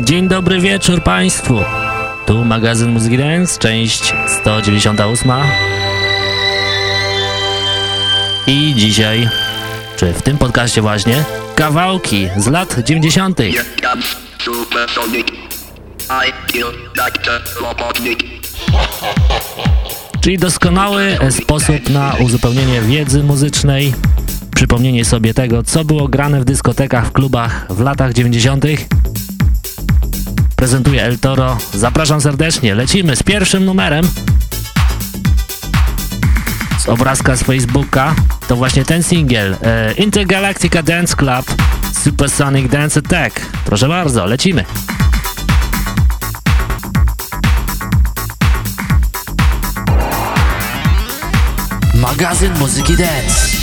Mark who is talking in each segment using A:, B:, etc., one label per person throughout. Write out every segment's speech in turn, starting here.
A: Dzień dobry wieczór Państwu! Tu magazyn Muzyki Dance, część 198. I dzisiaj, czy w tym podcaście właśnie, kawałki z lat 90. Czyli doskonały sposób na uzupełnienie wiedzy muzycznej, przypomnienie sobie tego, co było grane w dyskotekach, w klubach w latach 90. Prezentuje El Toro. Zapraszam serdecznie. Lecimy z pierwszym numerem. Z obrazka z Facebooka. To właśnie ten singiel. E, Intergalactica Dance Club Supersonic Dance Attack. Proszę bardzo, lecimy. Magazyn Muzyki Dance.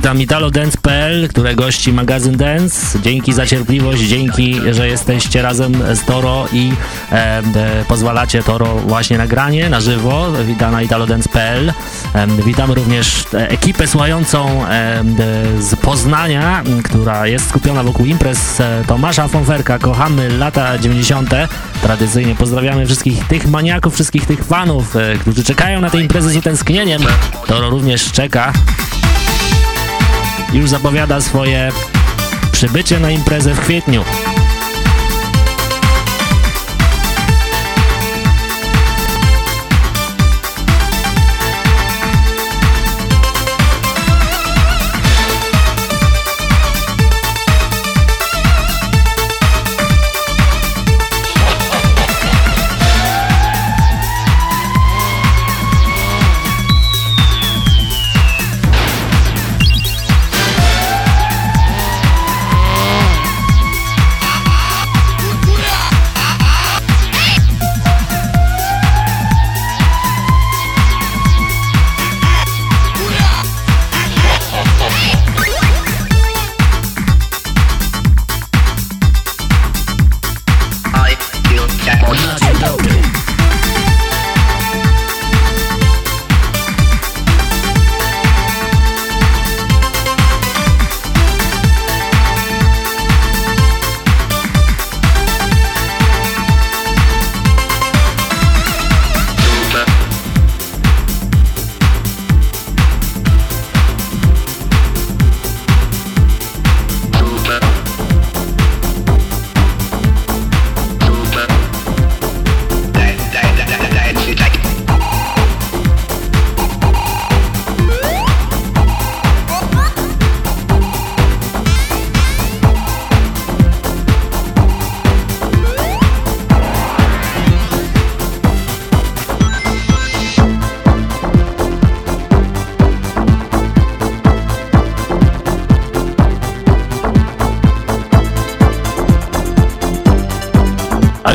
A: Witam italodance.pl, które gości magazyn Dance. Dzięki za cierpliwość, dzięki, że jesteście razem z Toro i e, e, pozwalacie Toro właśnie nagranie na żywo. Witam na italodance.pl. E, witam również ekipę słuchającą e, z Poznania, która jest skupiona wokół imprez e, Tomasza Fonferka. Kochamy lata 90. Tradycyjnie pozdrawiamy wszystkich tych maniaków, wszystkich tych fanów, e, którzy czekają na te imprezy z utęsknieniem. Toro również czeka już zapowiada swoje przybycie na imprezę w kwietniu.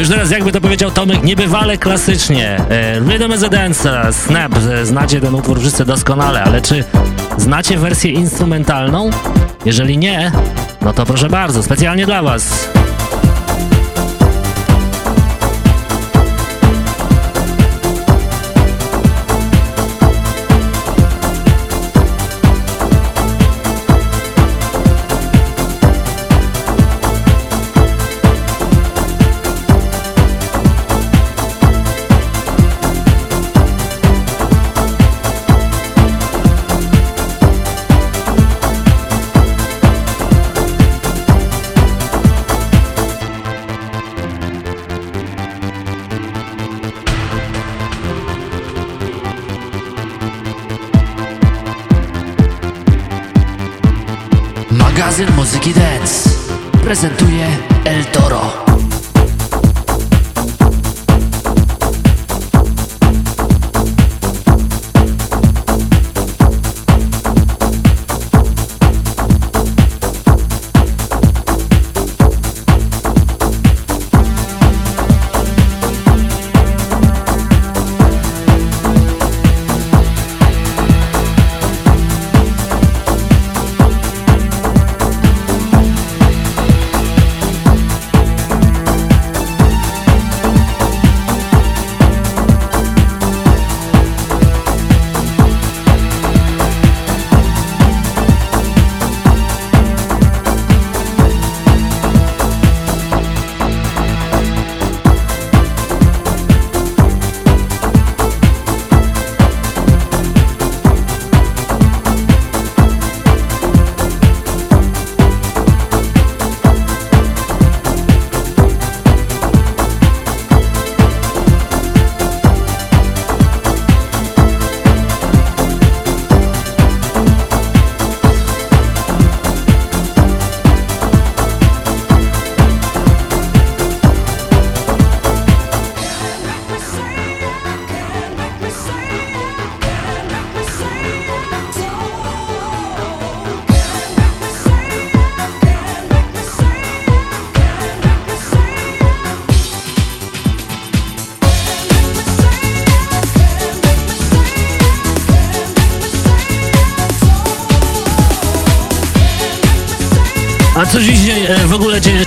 A: Już teraz, jakby to powiedział Tomek, niebywale klasycznie. E, Rhythm as a Dance, Snap, znacie ten utwór wszyscy doskonale, ale czy znacie wersję instrumentalną? Jeżeli nie, no to proszę bardzo, specjalnie dla Was.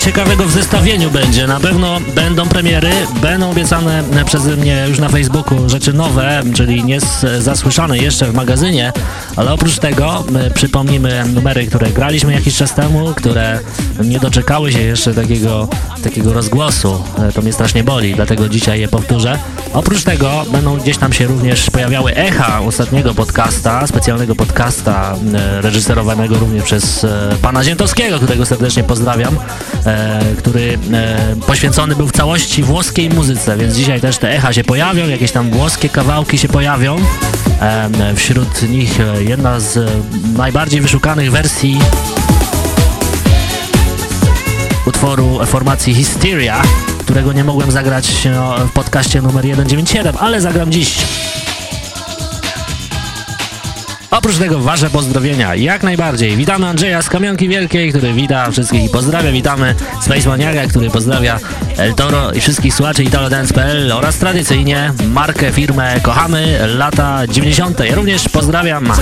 A: Ciekawego w zestawieniu będzie. Na pewno będą premiery, będą obiecane przeze mnie już na Facebooku rzeczy nowe, czyli nie zasłyszane jeszcze w magazynie, ale oprócz tego przypomnimy numery, które graliśmy jakiś czas temu, które nie doczekały się jeszcze takiego, takiego rozgłosu. E, to mnie strasznie boli, dlatego dzisiaj je powtórzę. Oprócz tego będą gdzieś tam się również pojawiały echa ostatniego podcasta, specjalnego podcasta e, reżyserowanego również przez e, pana Ziętowskiego, którego serdecznie pozdrawiam, który poświęcony był w całości włoskiej muzyce, więc dzisiaj też te echa się pojawią, jakieś tam włoskie kawałki się pojawią. Wśród nich jedna z najbardziej wyszukanych wersji utworu formacji Hysteria, którego nie mogłem zagrać no, w podcaście numer 197, ale zagram dziś. Oprócz tego wasze pozdrowienia, jak najbardziej. Witamy Andrzeja z Kamionki Wielkiej, który wita wszystkich i pozdrawia. Witamy Space Maniaga, który pozdrawia El Toro i wszystkich słuchaczy italodance.pl oraz tradycyjnie markę, firmę kochamy, lata 90. Ja również pozdrawiam.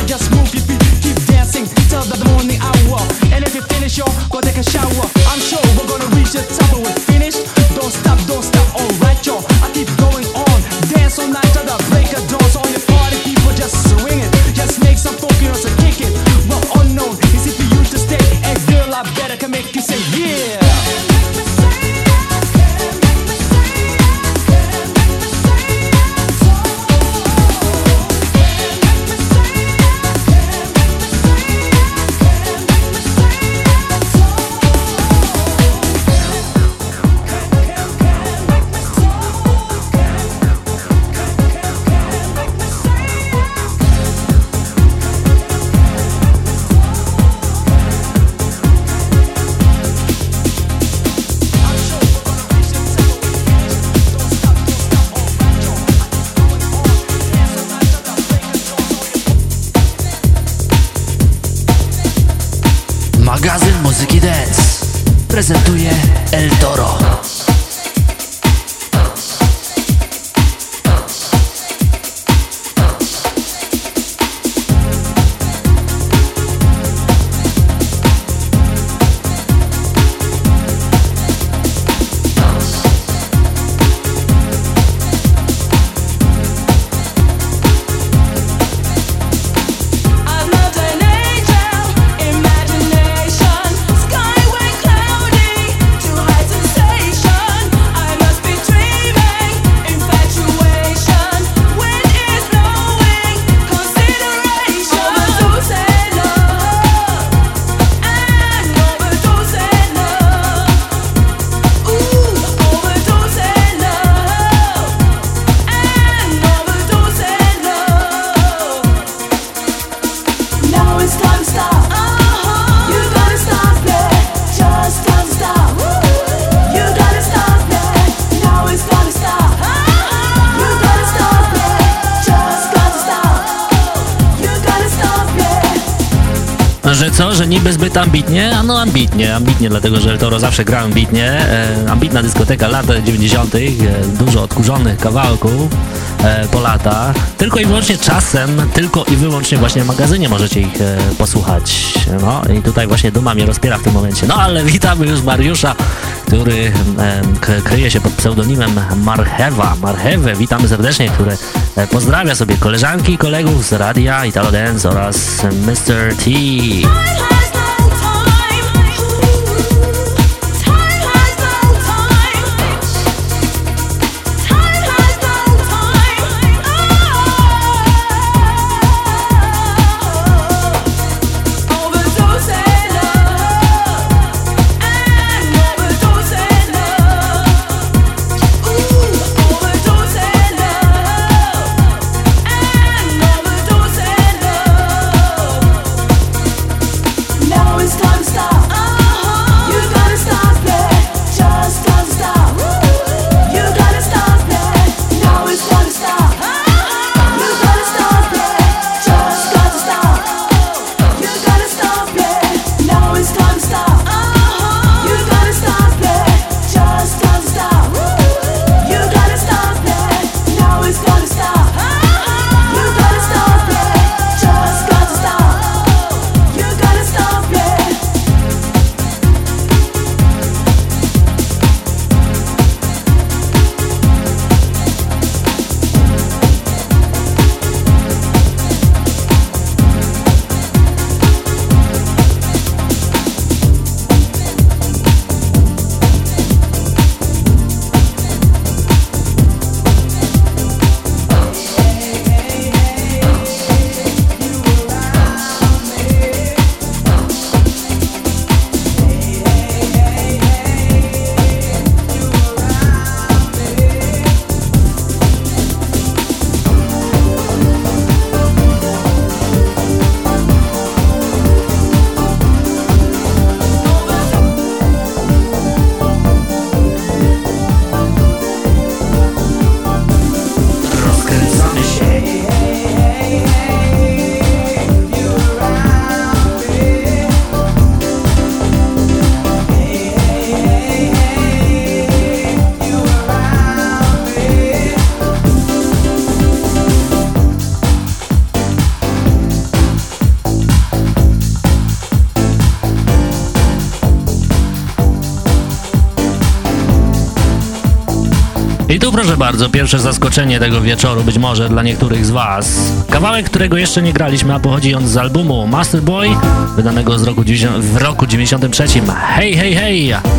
B: Ambitnie? A no ambitnie, ambitnie, dlatego że El Toro zawsze gra ambitnie. E, ambitna dyskoteka lat 90., e, dużo odkurzonych kawałków e, po latach. Tylko i wyłącznie czasem, tylko i wyłącznie właśnie w magazynie możecie ich e, posłuchać. No i tutaj właśnie duma mnie rozpiera w tym momencie. No ale witamy już Mariusza, który e, kryje się pod pseudonimem Marchewa. Marchewę, witamy serdecznie, który e, pozdrawia sobie koleżanki i kolegów z radia Italo Dance oraz Mr. T. bardzo, pierwsze zaskoczenie tego wieczoru, być może dla niektórych z Was. Kawałek, którego jeszcze nie graliśmy, a pochodzi on z albumu Master Boy, wydanego z roku, w roku 93. Hej, hej, hej!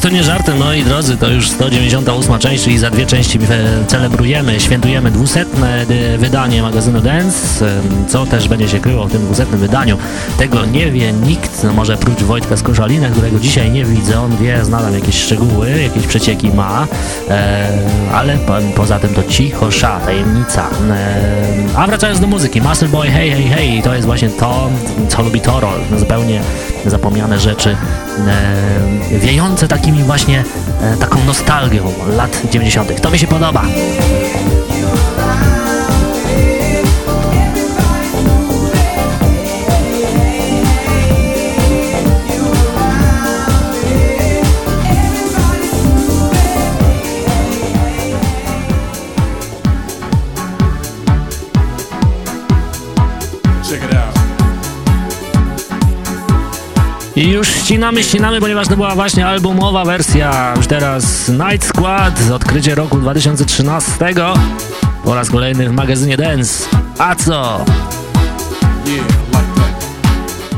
C: To nie żartem, moi drodzy, to już 198 część, czyli za dwie części celebrujemy, świętujemy dwusetne wydanie magazynu Dance, co też będzie się kryło w tym dwusetnym wydaniu. Tego nie wie nikt, no może prócz Wojtka z Koszalina, którego dzisiaj nie widzę, on wie, znam jakieś szczegóły, jakieś przecieki ma, e, ale po, poza tym to cicho sza, tajemnica. E, a wracając do muzyki, Master Boy Hey Hey Hey, to jest właśnie to, co lubi Toro, zupełnie zapomniane rzeczy, e, wiejące takimi właśnie, e, taką nostalgią lat 90. To mi się podoba. Już ścinamy, ścinamy, ponieważ to była właśnie albumowa wersja. Już teraz Night Squad, odkrycie roku 2013. Po raz kolejny w magazynie Dance. A co?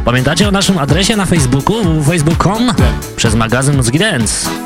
C: Pamiętacie o naszym adresie na Facebooku facebook.com przez magazyn Muzyki Dance.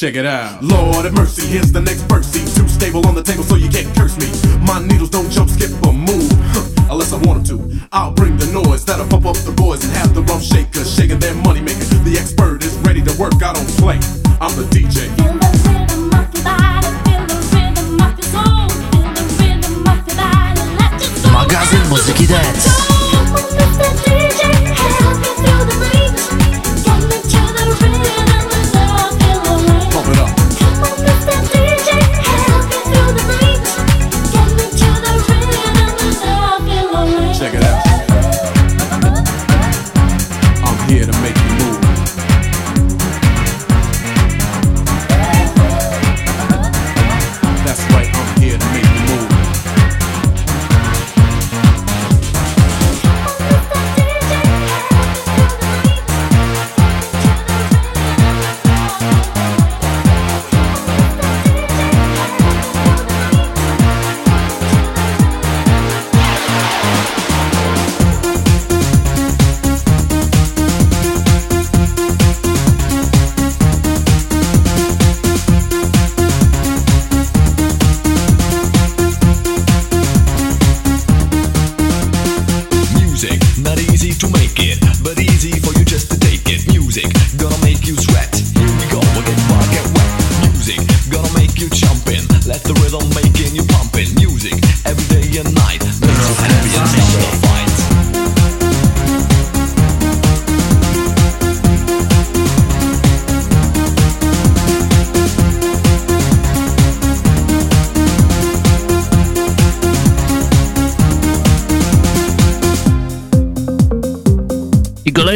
D: Check it out. Lord of mercy, here's the next verse. Too stable on the table so you can't curse me. My needles don't jump, skip, or move. Huh, unless I want them to. I'll bring the noise that'll pump up the boys and have the rum shakers shaking their money maker. The expert is ready to work, I don't play. I'm the DJ.
C: Magazyn Muzyki Dance.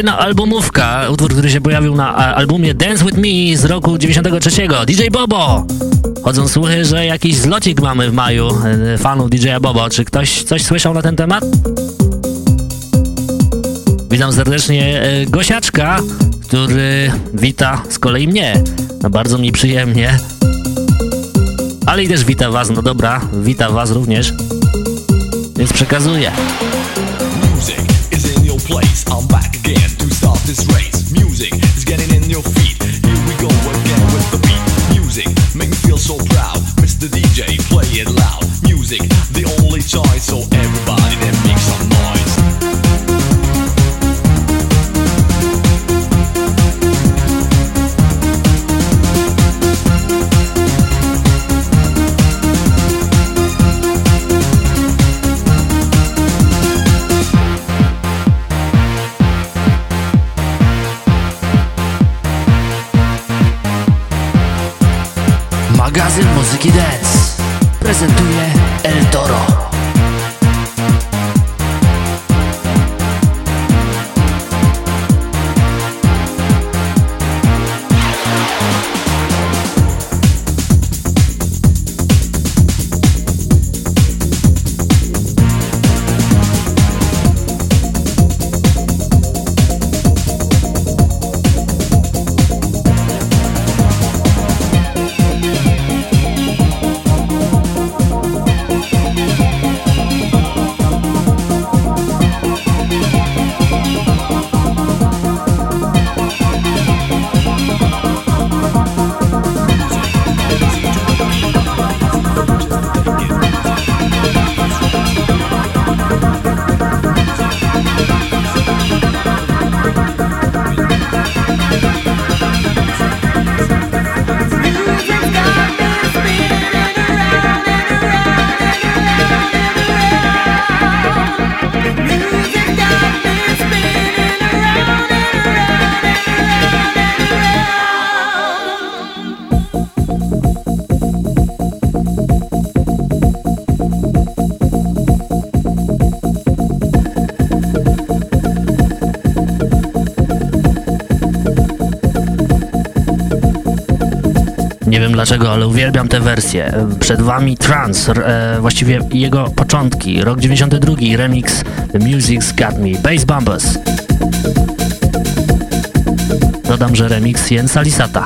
C: Kolejna albumówka, utwór, który się pojawił na albumie Dance With Me z roku 93. DJ Bobo!
E: Chodzą słuchy, że jakiś zlocik mamy w maju e, fanów DJ-a Bobo. Czy ktoś coś słyszał na ten temat? Witam serdecznie e, Gosiaczka, który wita z kolei mnie. No bardzo mi przyjemnie. Ale i też wita was, no dobra, wita was również. Więc przekazuję. So everybody then make some noise.
A: magazyn muzyki dance dlaczego, ale uwielbiam tę wersję. Przed wami Trans, e, właściwie jego początki, rok 92, remix Music's Got Me, Bass Bumpers. Dodam, że remix Jensa Lisata.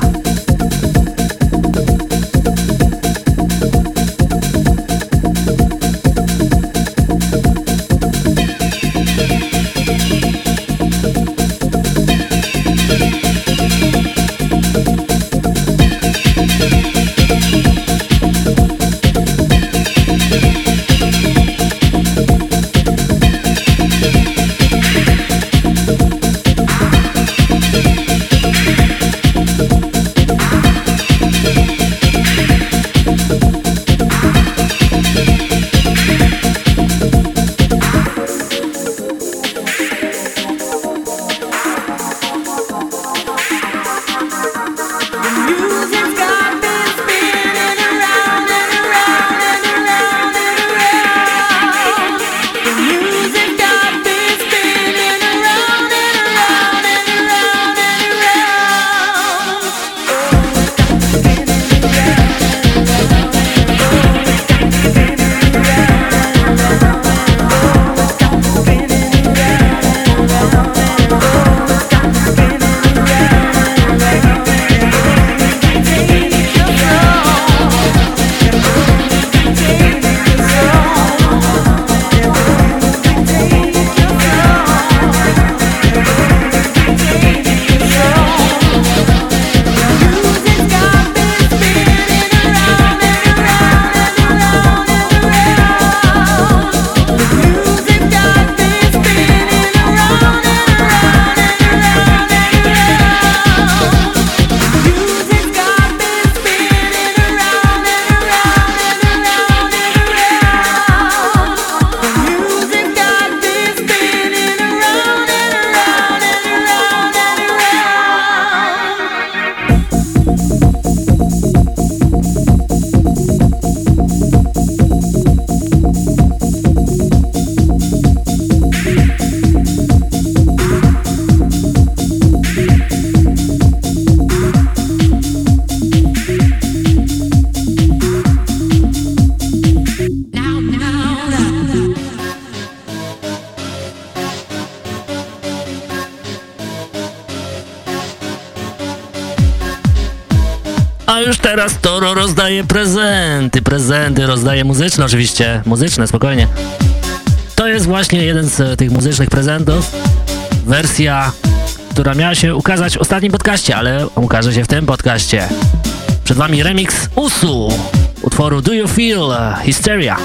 F: Toro rozdaje prezenty, prezenty rozdaje muzyczne oczywiście, muzyczne, spokojnie. To jest właśnie jeden z tych muzycznych prezentów, wersja, która miała się ukazać w ostatnim podcaście, ale ukaże się w tym podcaście. Przed wami remix Usu utworu Do You Feel Hysteria.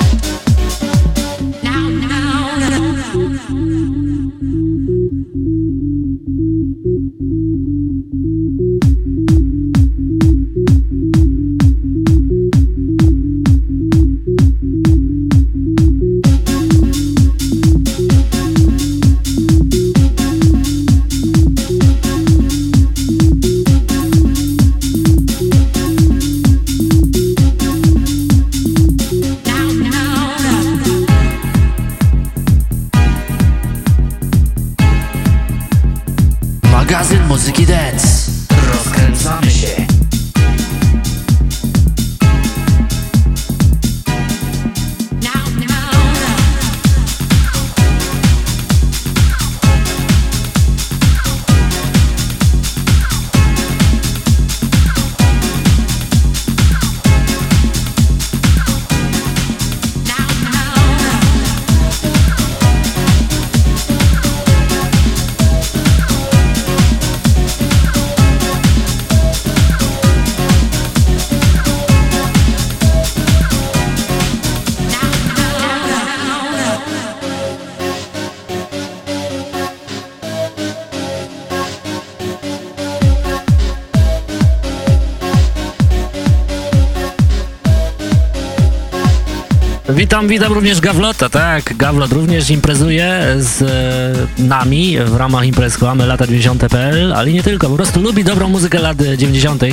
F: Witam, witam również Gawlota, tak. Gawlot również imprezuje z e, nami w ramach imprez Kłamy lata 90.pl, ale nie tylko, po prostu lubi dobrą muzykę lat 90.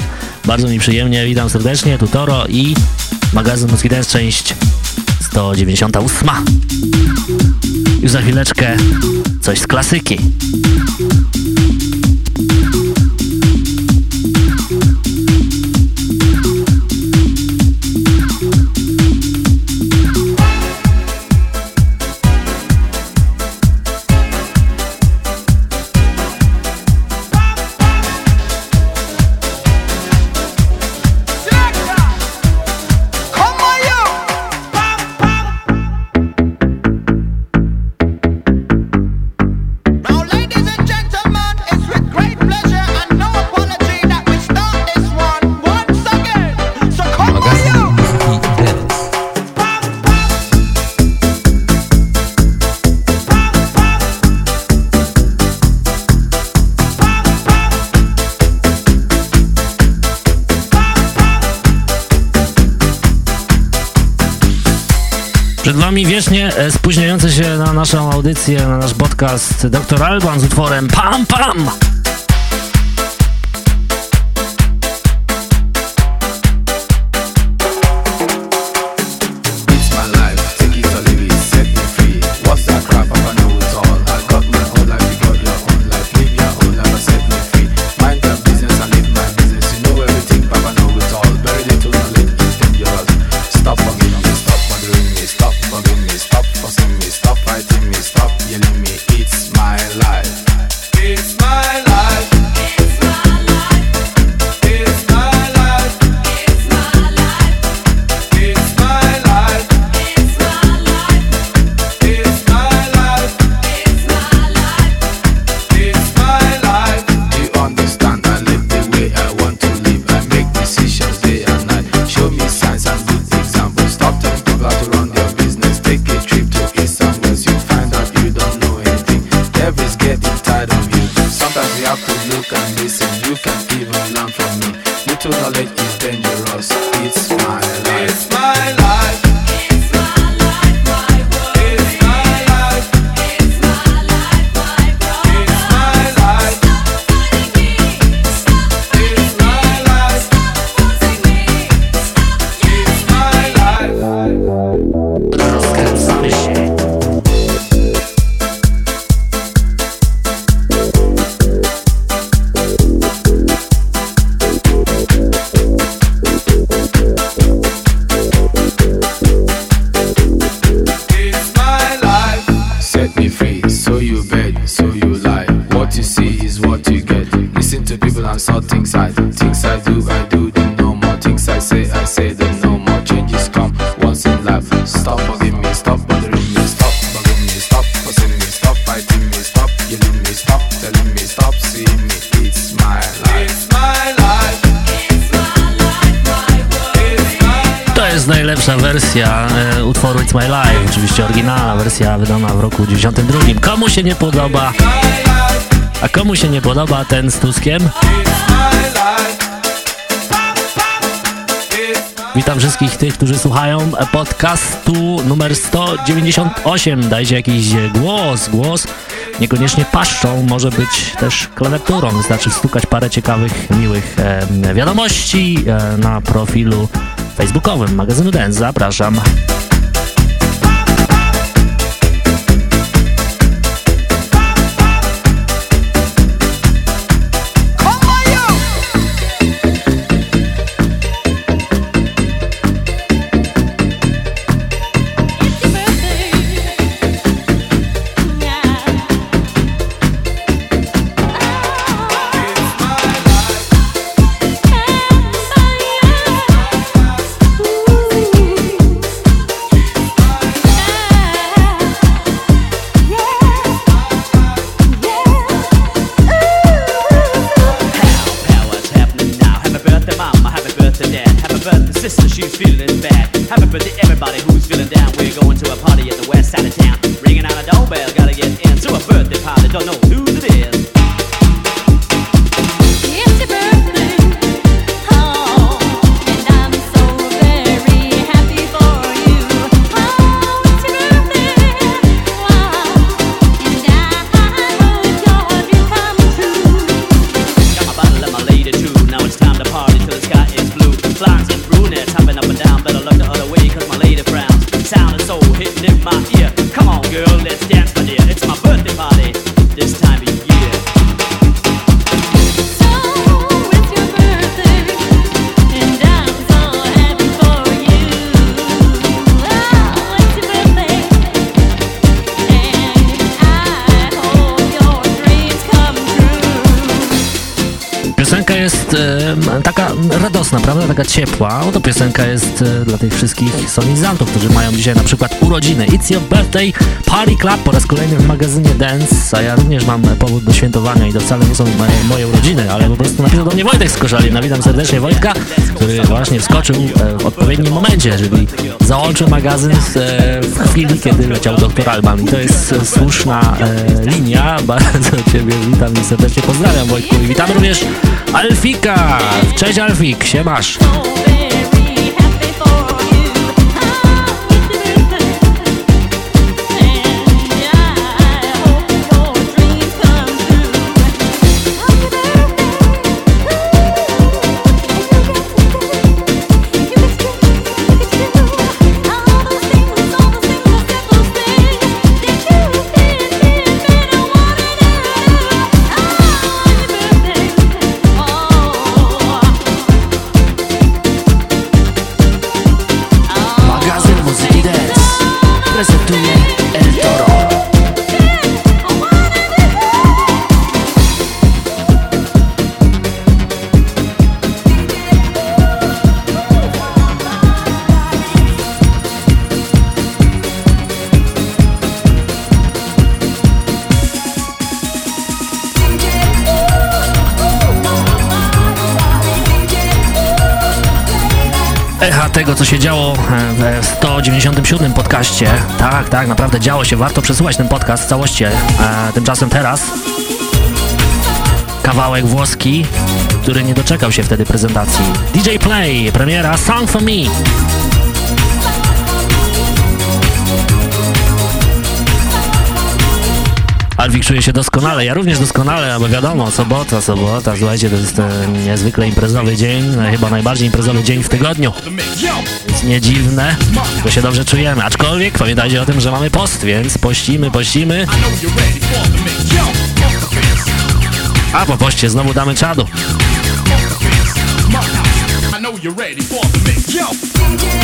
F: Bardzo mi przyjemnie, witam serdecznie, tu Toro i magazyn Muzyki Dance, część 198. Już za chwileczkę coś z klasyki. Spóźniający się na naszą audycję, na nasz podcast Dr. Alban z utworem Pam Pam!
A: Wersja wydana w roku 92. Komu się nie podoba? A komu się nie podoba ten z Tuskiem? Witam wszystkich tych, którzy słuchają podcastu numer 198. Dajcie jakiś głos, głos. Niekoniecznie paszczą, może być też klawiaturą. Wystarczy stukać parę ciekawych, miłych e, wiadomości e, na profilu facebookowym magazynu Dance. Zapraszam. Oto piosenka jest e, dla tych wszystkich solenizantów, którzy mają dzisiaj na przykład urodziny. It's your birthday party club po raz kolejny w magazynie Dance, a ja również mam powód do świętowania i to wcale nie są moje, moje urodziny, ale po prostu napisał do mnie Wojtek z Koszalina. Witam serdecznie Wojtka, który właśnie wskoczył e, w odpowiednim momencie, czyli załączył magazyn e, w chwili, kiedy leciał doktor Alban. I to jest słuszna linia. Bardzo Ciebie witam i serdecznie pozdrawiam Wojtku. I witam również Alfika! Cześć Alfik, tego, co się działo e, w 197 podcaście. Tak, tak, naprawdę działo się. Warto przesłuchać ten podcast w całości. E, tymczasem teraz kawałek włoski, który nie doczekał się wtedy prezentacji. DJ Play, premiera Song For Me. Alwik czuje się doskonale, ja również doskonale, bo wiadomo, sobota, sobota, słuchajcie, to jest niezwykle imprezowy dzień, chyba najbardziej imprezowy dzień w tygodniu. Więc nie dziwne, że się dobrze czujemy, aczkolwiek pamiętajcie o tym, że mamy post, więc pościmy, pościmy. A po poście znowu damy czadu. I know you're ready for the mix. Yo!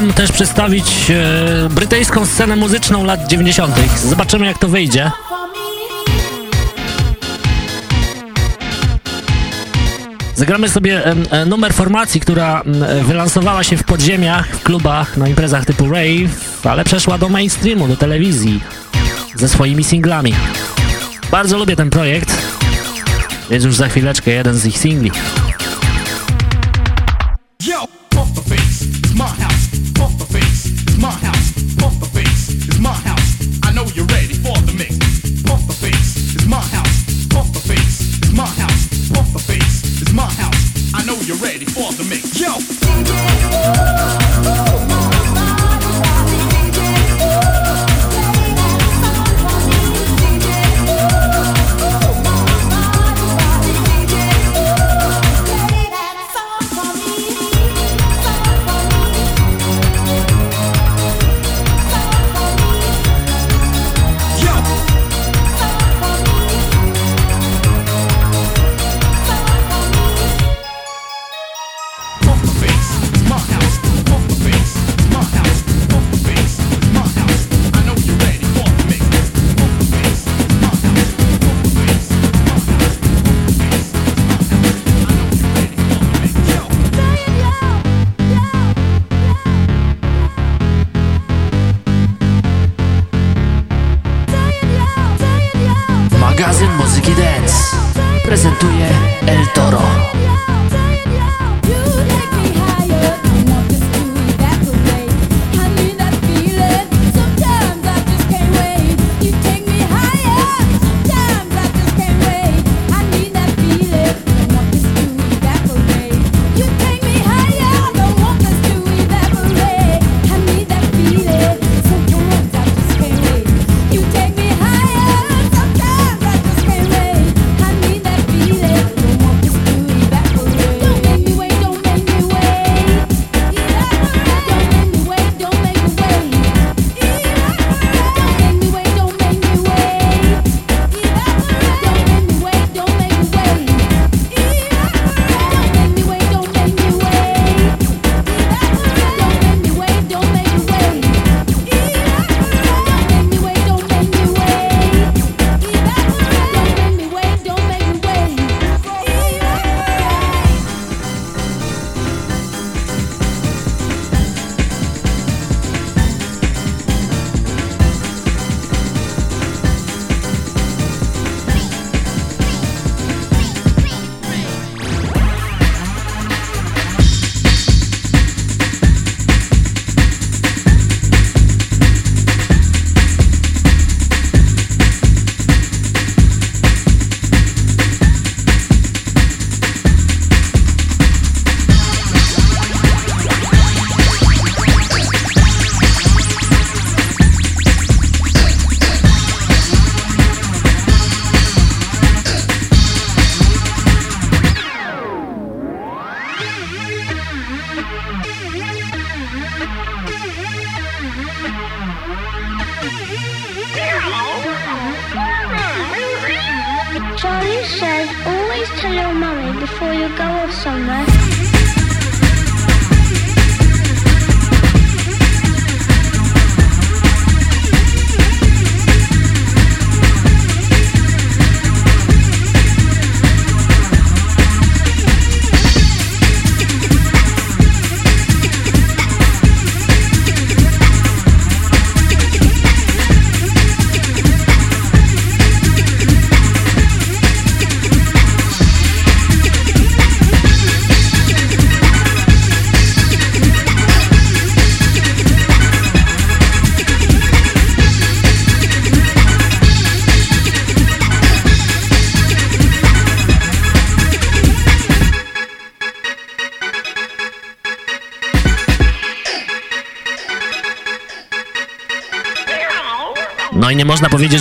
A: Wam też przedstawić e, brytyjską scenę muzyczną lat 90. Zobaczymy jak to wyjdzie. Zagramy sobie e, numer formacji, która e, wylansowała się w podziemiach, w klubach, na imprezach typu rave, ale przeszła do mainstreamu, do telewizji ze swoimi singlami. Bardzo lubię ten projekt, więc już za chwileczkę jeden z ich singli.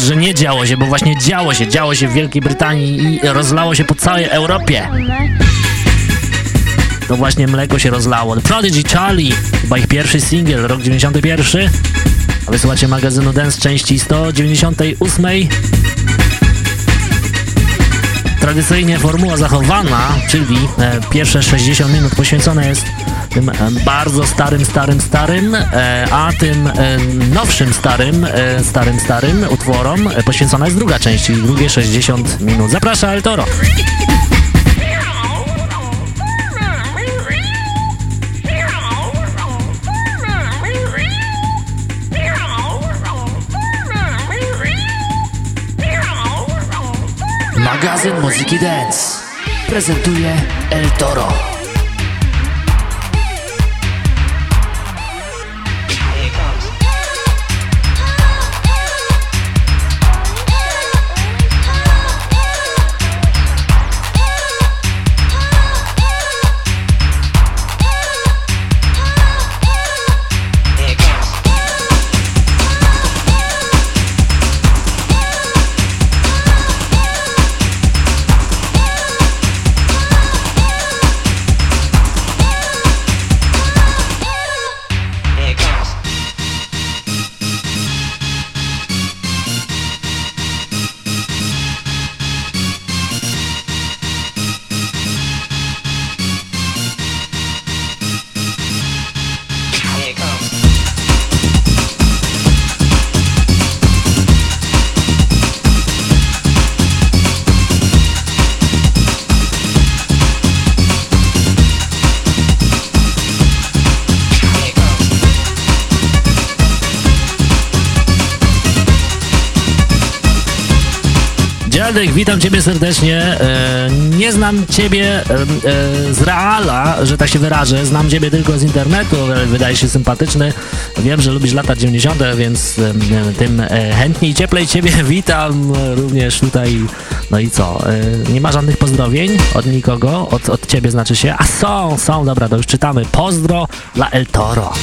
A: Że nie działo się, bo właśnie działo się, działo się w Wielkiej Brytanii i rozlało się po całej Europie. To właśnie mleko się rozlało. Prodigy Charlie, chyba ich pierwszy singiel, rok 91. Wysłuchacie magazynu Dance części 198. Tradycyjnie formuła zachowana, czyli e, pierwsze 60 minut poświęcone jest tym e, bardzo starym, starym, starym, e, a tym e, nowszym, starym, starym, starym utworom poświęcona jest druga część, czyli drugie 60 minut. Zapraszam El Toro.
G: Magazyn Muzyki Dance prezentuje El Toro.
A: Witam Ciebie serdecznie. E, nie znam Ciebie e, e, z reala, że tak się wyrażę. Znam Ciebie tylko z internetu, wydaje się sympatyczny. Wiem, że lubisz lata 90., więc tym chętniej i cieplej Ciebie witam również tutaj. No i co? Nie ma żadnych pozdrowień od nikogo, od, od Ciebie znaczy się. A są, są, dobra, to już czytamy. Pozdro dla El Toro.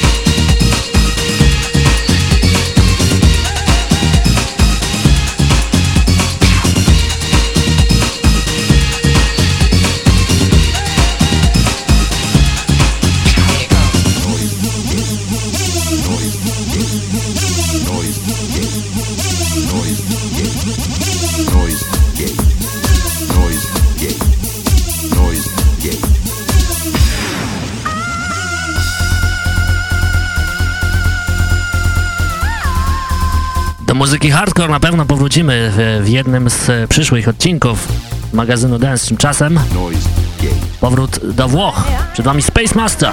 A: Muzyki hardcore na pewno powrócimy w, w jednym z przyszłych odcinków magazynu Dance. Tymczasem powrót do Włoch. Przed wami Space Master.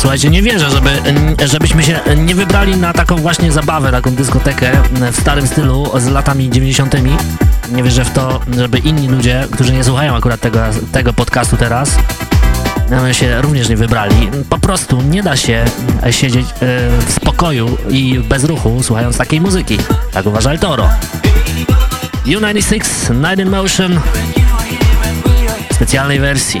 A: Słuchajcie, nie wierzę, żeby, żebyśmy się nie wybrali na taką właśnie zabawę, taką dyskotekę w starym stylu z latami 90. Nie wierzę w to, żeby inni ludzie, którzy nie słuchają akurat tego, tego podcastu teraz, się również nie wybrali. Po prostu nie da się siedzieć e, w spokoju i bez ruchu słuchając takiej muzyki. Tak uważa El Toro. U96 Night in Motion w specjalnej wersji.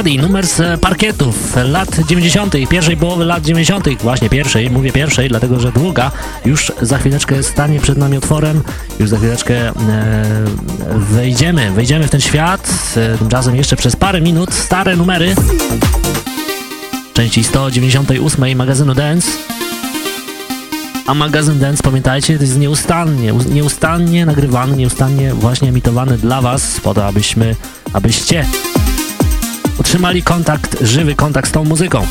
A: Body, numer z parkietów lat 90., pierwszej połowy lat 90., właśnie pierwszej, mówię pierwszej, dlatego że druga już za chwileczkę stanie przed nami otworem, już za chwileczkę e, wejdziemy, wejdziemy w ten świat, e, tymczasem jeszcze przez parę minut stare numery części 198 magazynu Dance
B: A magazyn Dance, pamiętajcie, to jest nieustannie, nieustannie nagrywany, nieustannie właśnie emitowany dla Was, po to, abyśmy, abyście utrzymali kontakt, żywy kontakt z tą muzyką.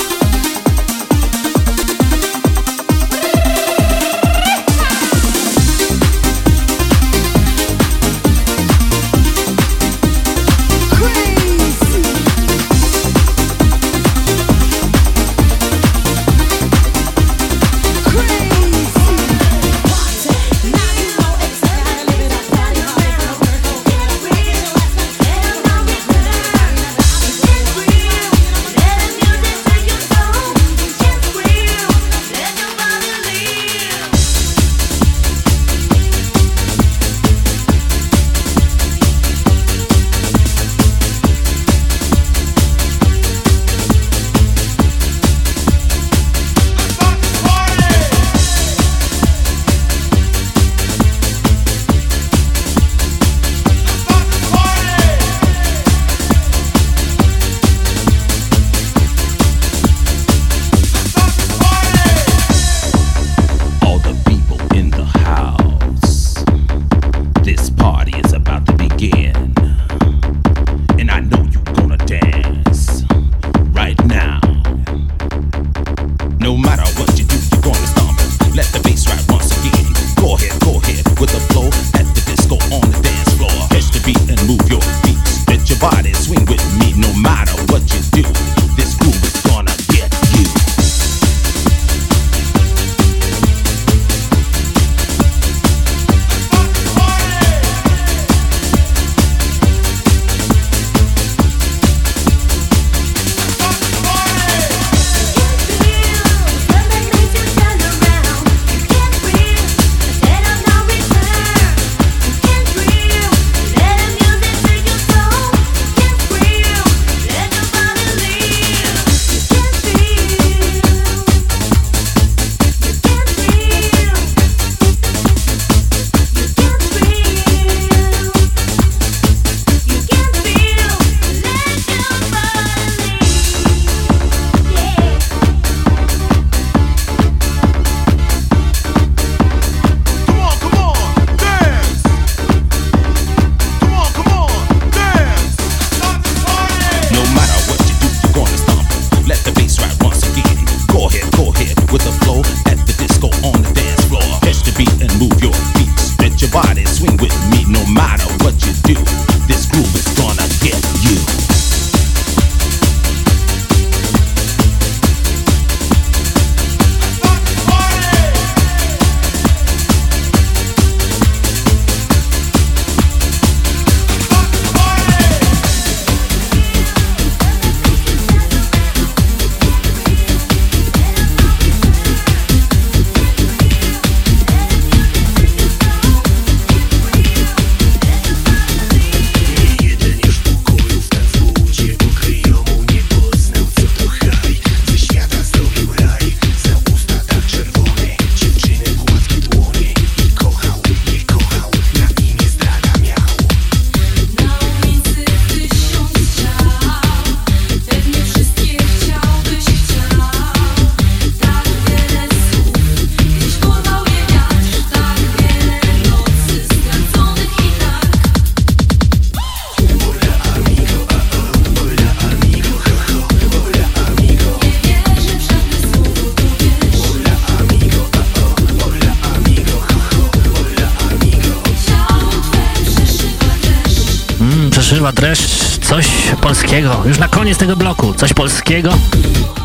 B: Coś polskiego.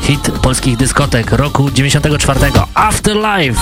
B: Hit polskich dyskotek roku 94. Afterlife.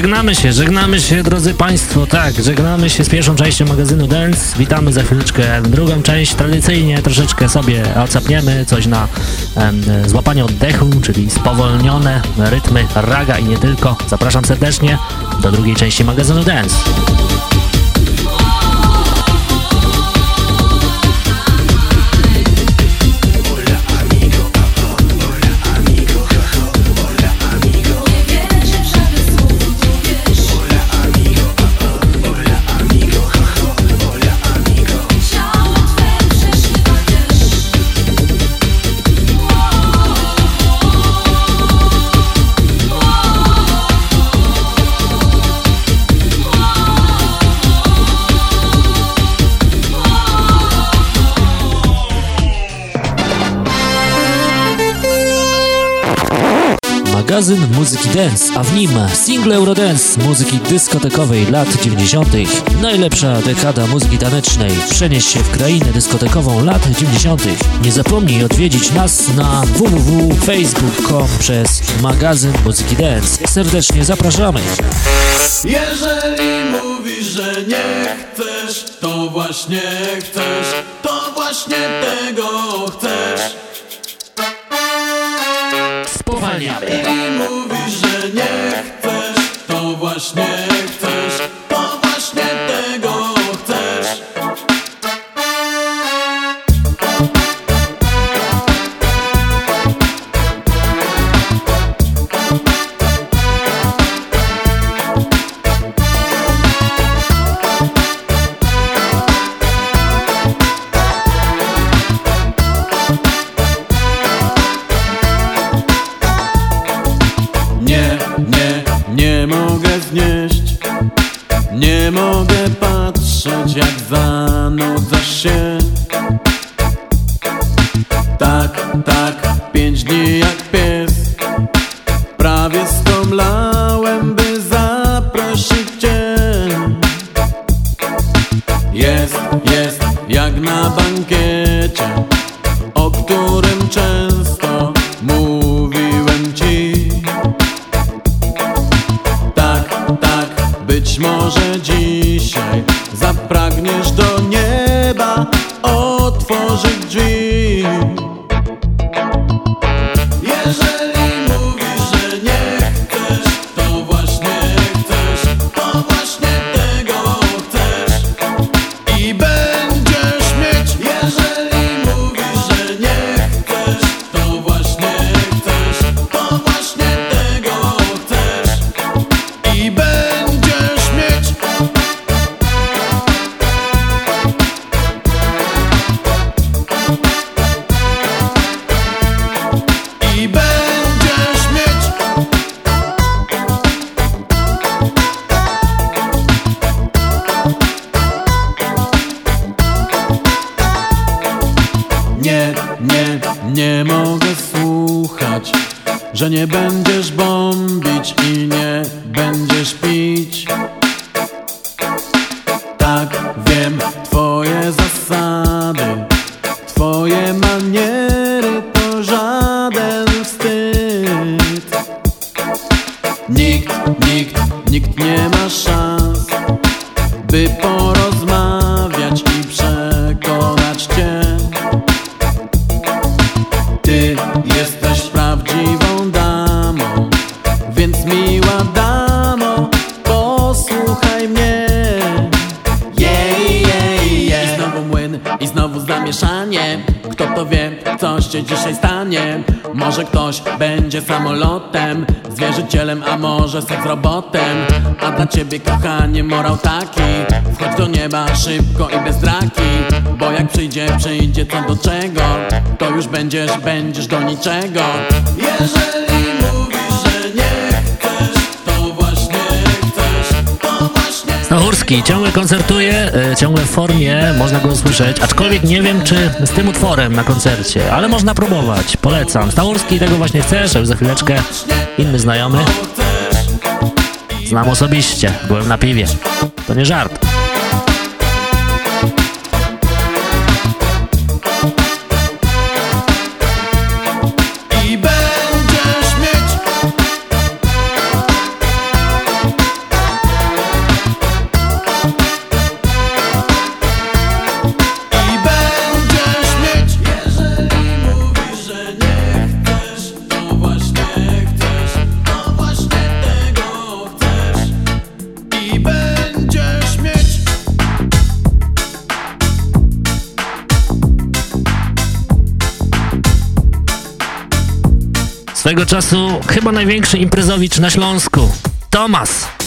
A: Żegnamy się, żegnamy się, drodzy Państwo, tak, żegnamy się z pierwszą częścią magazynu Dance. Witamy za chwileczkę drugą część. Tradycyjnie troszeczkę sobie ocapniemy coś na em, złapanie oddechu, czyli spowolnione rytmy raga i nie tylko. Zapraszam serdecznie do drugiej części magazynu Dance. Magazyn muzyki dance, a w nim single Eurodance muzyki dyskotekowej lat 90. Najlepsza dekada muzyki tanecznej. Przenieś się w krainę dyskotekową lat 90. Nie zapomnij odwiedzić nas na www.facebook.com przez magazyn muzyki dance. Serdecznie zapraszamy.
H: Jeżeli mówisz, że nie chcesz, to właśnie chcesz, to właśnie tego chcesz.
A: Spowalniamy.
H: I mówisz, że nie chcesz, to właśnie nikt, nie ma szans, by porozmawiać Kto to wie, co się dzisiaj stanie? Może ktoś będzie samolotem, zwierzycielem, a może seks robotem. A dla ciebie, kochanie, morał taki: wchodź do nieba szybko i bez draki. Bo jak przyjdzie, przyjdzie co do czego, to już będziesz, będziesz do niczego. Jeżeli
A: Stachurski ciągle koncertuje, e, ciągle w formie, można go usłyszeć, aczkolwiek nie wiem czy z tym utworem na koncercie, ale można próbować, polecam. Stachurski tego właśnie chcesz, już za chwileczkę inny znajomy, znam osobiście, byłem na piwie, to nie żart. Czasu chyba największy imprezowicz na Śląsku. Tomas.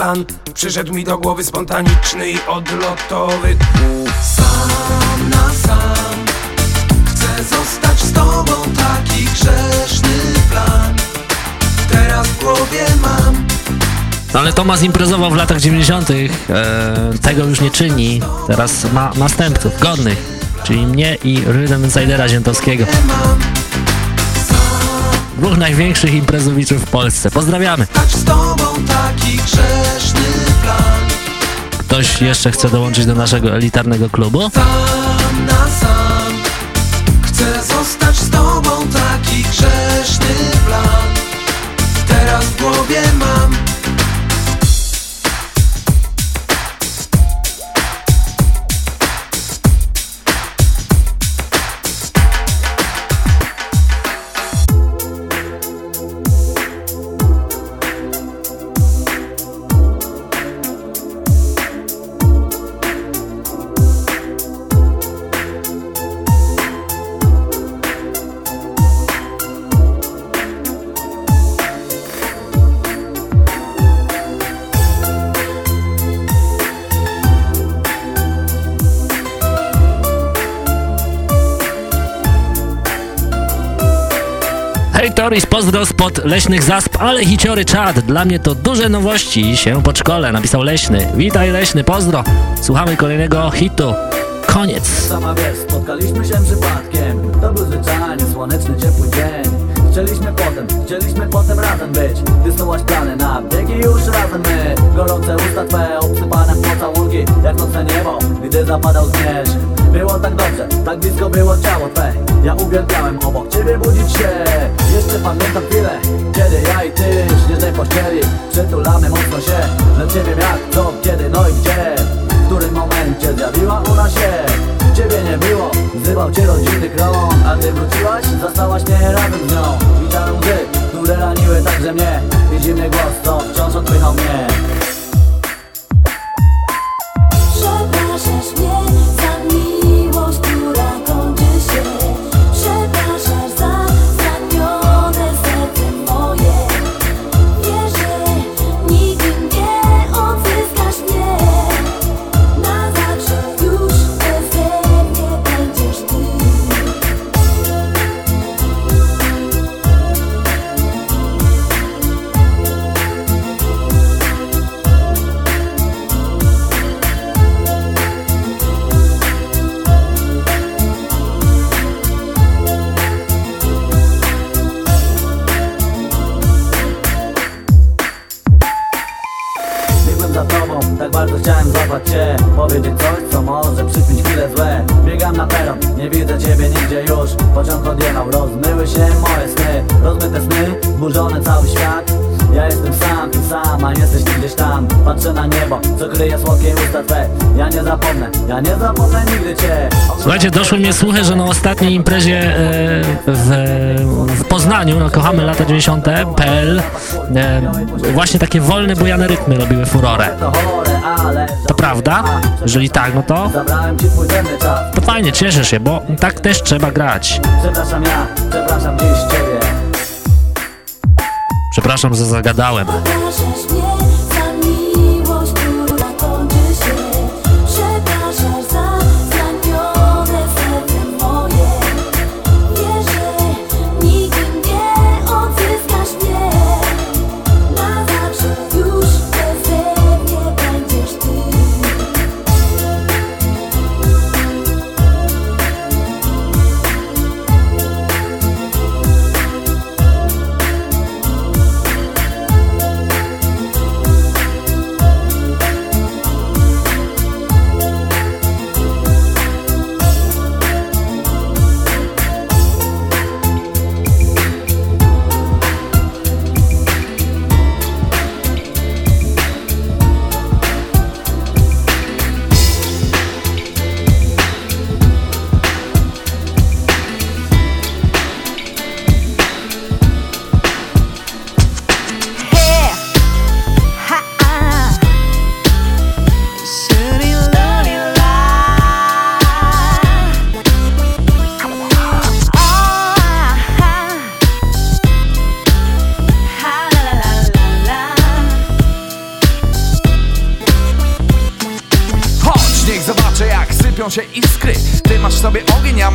I: Plan Przyszedł mi do głowy spontaniczny i odlotowy Sam na sam Chcę zostać z tobą taki grzeszny plan Teraz w głowie mam
A: ale Tomas imprezował w latach 90. E, tego już nie czyni. Teraz ma następców godnych, czyli mnie i Rhythm Insidera Ziętowskiego. Dwóch największych imprezowiczów w Polsce. Pozdrawiamy! Ktoś jeszcze chce dołączyć do naszego elitarnego klubu?
I: Sam na sam Chcę zostać z tobą taki grzeszny plan
A: Toris, pozdro spod Leśnych Zasp, ale hiciory czad. Dla mnie to duże nowości się pod szkole, napisał Leśny. Witaj Leśny, pozdro. Słuchamy kolejnego hitu. Koniec.
J: Sama wiesz, spotkaliśmy się przypadkiem. To był zwyczajnie słoneczny, ciepły dzień. Chcieliśmy potem, chcieliśmy potem razem być Wysyłać plany na biegi już razem my Gorące usta twe obsypane w pocałunki Jak nocne niebo, gdy zapadał zmierzch Było tak dobrze, tak blisko było ciało twe Ja uwielbiałem obok ciebie budzić się. Jeszcze pamiętam chwilę, kiedy ja i ty w śnieżnej pościeli. Przytulamy mocno się, lecz nie wiem jak, co, kiedy, no i gdzie? W którym momencie zjawiła ona się? Ciebie nie było, wzywał cię rodzinny krąg A gdy wróciłaś, zastałaś mnie razem z nią. Widziałem łzy, które raniły także mnie. I zimny głos, co wciąż odpychał mnie
A: doszły mnie słuchy, że na ostatniej imprezie e, w, w Poznaniu, no kochamy lata 90. PL, e, właśnie takie wolne, bujane rytmy robiły furorę. To prawda? Jeżeli tak, no to to fajnie, cieszę się, bo tak też trzeba grać. Przepraszam ja, przepraszam ciebie. Przepraszam, że zagadałem.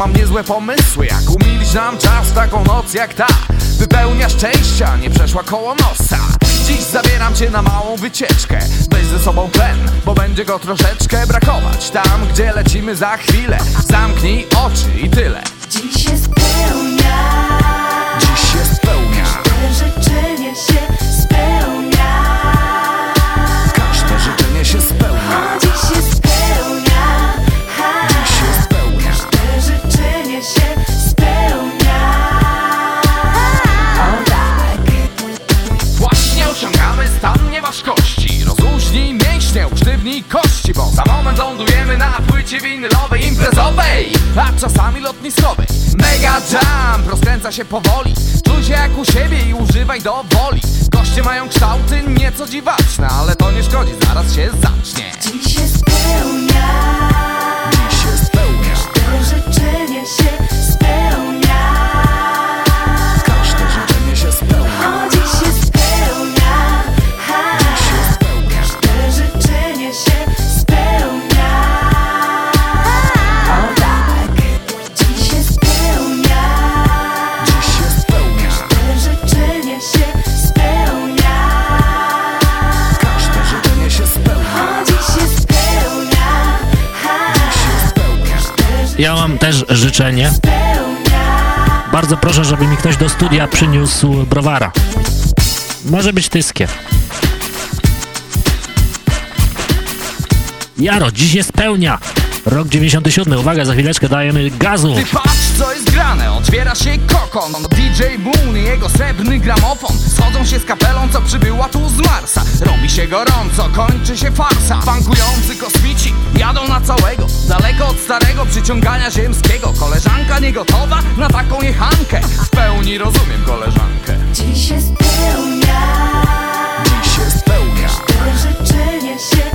K: Mam niezłe pomysły Jak umilić nam czas taką noc jak ta. Wypełnia szczęścia, nie przeszła koło nosa. Dziś zabieram cię na małą wycieczkę. Weź ze sobą tlen, bo będzie go troszeczkę brakować. Tam, gdzie lecimy za chwilę Zamknij oczy i tyle.
B: Dziś się spełnia
K: płycie winylowej imprezowej A czasami lotniskowej. Mega jump rozkręca się powoli. Czuj jak u siebie i używaj do woli. Goście mają kształty nieco dziwaczne Ale to nie szkodzi, zaraz się zacznie.
B: Dziś się spełnia
A: Ja mam też życzenie. Bardzo proszę, żeby mi ktoś do studia przyniósł browara. Może być tyskiew. Jaro, dziś się spełnia. Rok 97. Uwaga, za chwileczkę dajemy gazu.
K: Ty patrz co jest grane, otwiera się kokon DJ Moon i jego srebrny gramofon Schodzą się z kapelą, co przybyła tu z Marsa Robi się gorąco, kończy się farsa Bankujący kosmici jadą na całego Daleko od starego przyciągania ziemskiego. Koleżanka nie gotowa na taką jechankę. W pełni rozumiem koleżankę.
B: Dziś się spełnia.
K: Dziś się spełnia.
B: Życzenie się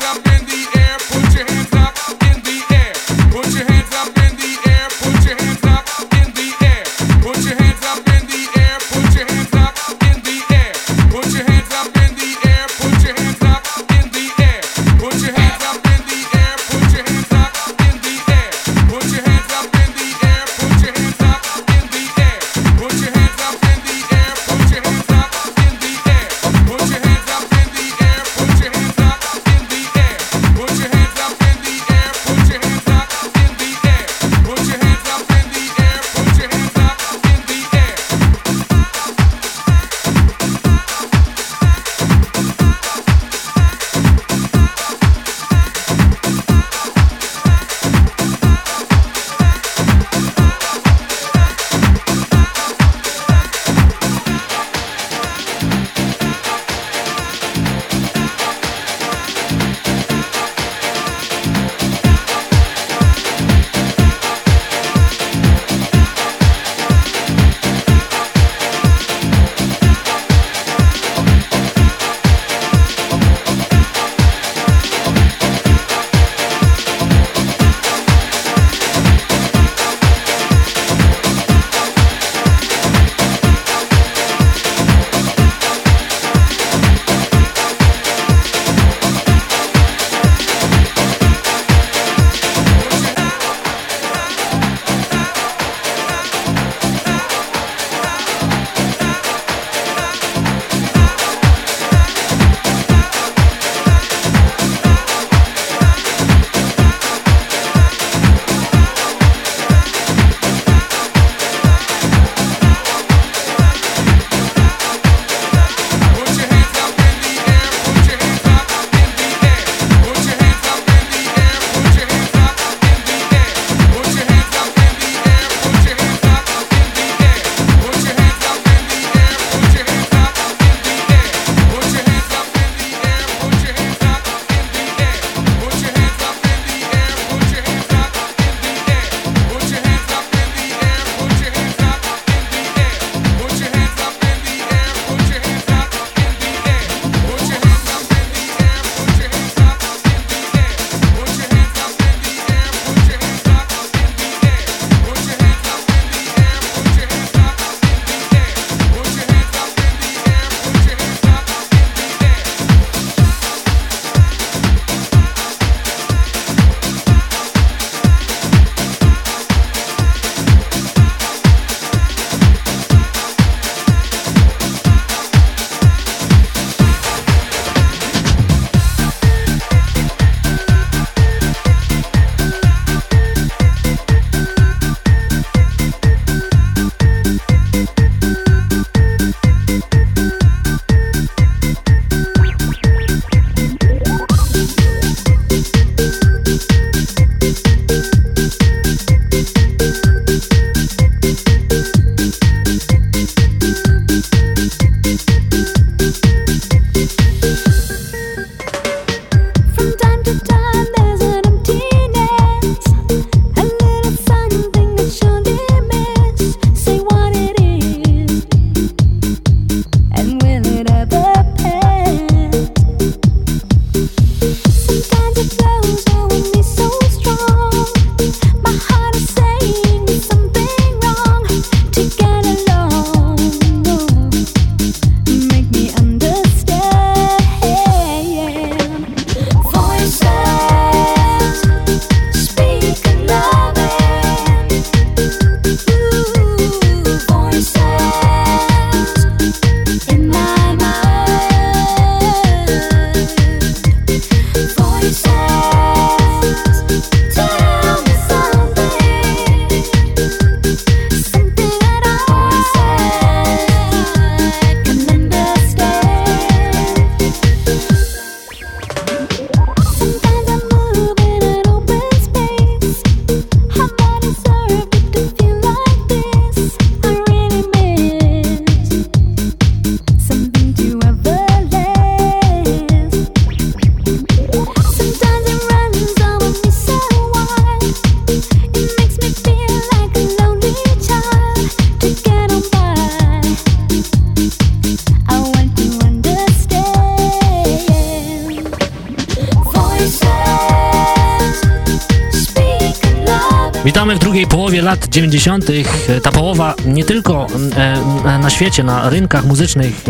A: 80. E, ta połowa nie tylko mm, e, e, na świecie, na rynkach muzycznych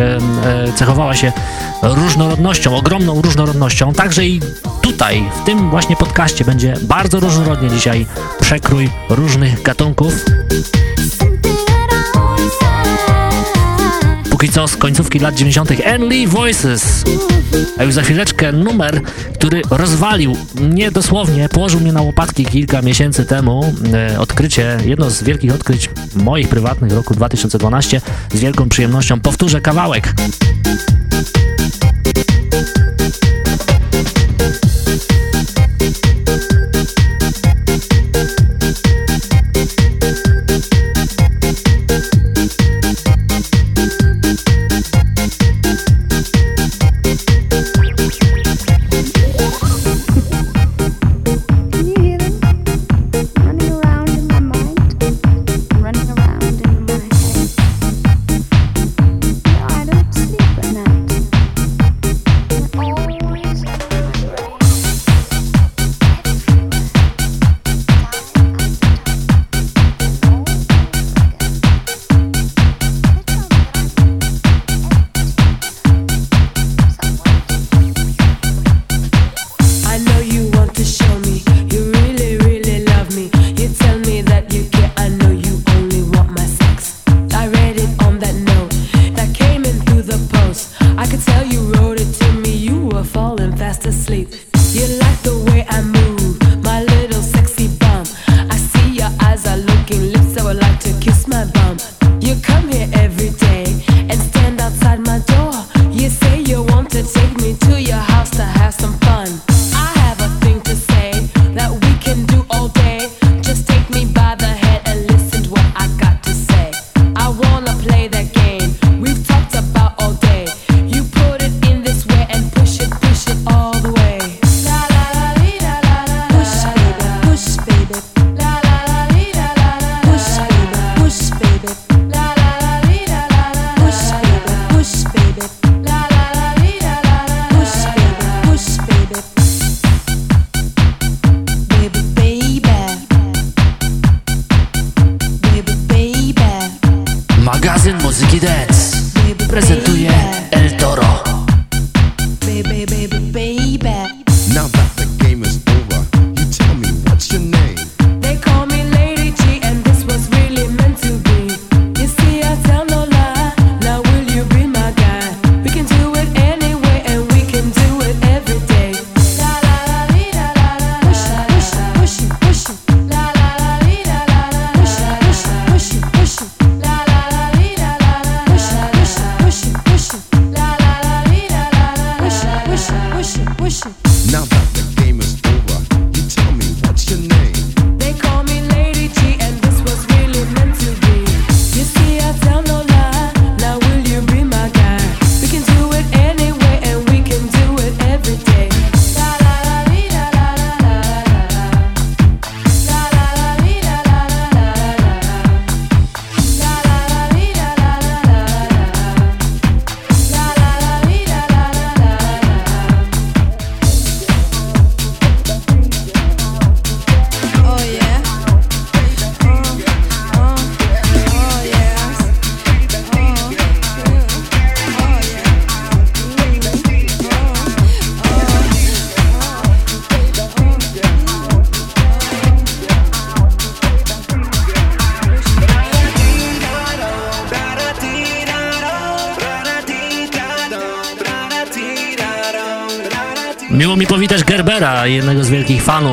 A: cechowała się różnorodnością, ogromną różnorodnością, także i tutaj, w tym właśnie podcaście będzie bardzo różnorodnie dzisiaj przekrój różnych gatunków. Póki co z końcówki lat 90. Enly Voices. A już za chwileczkę numer, który rozwalił mnie dosłownie, położył mnie na łopatki kilka miesięcy temu. E, odkrycie, jedno z wielkich odkryć moich prywatnych roku 2012. Z wielką przyjemnością powtórzę kawałek.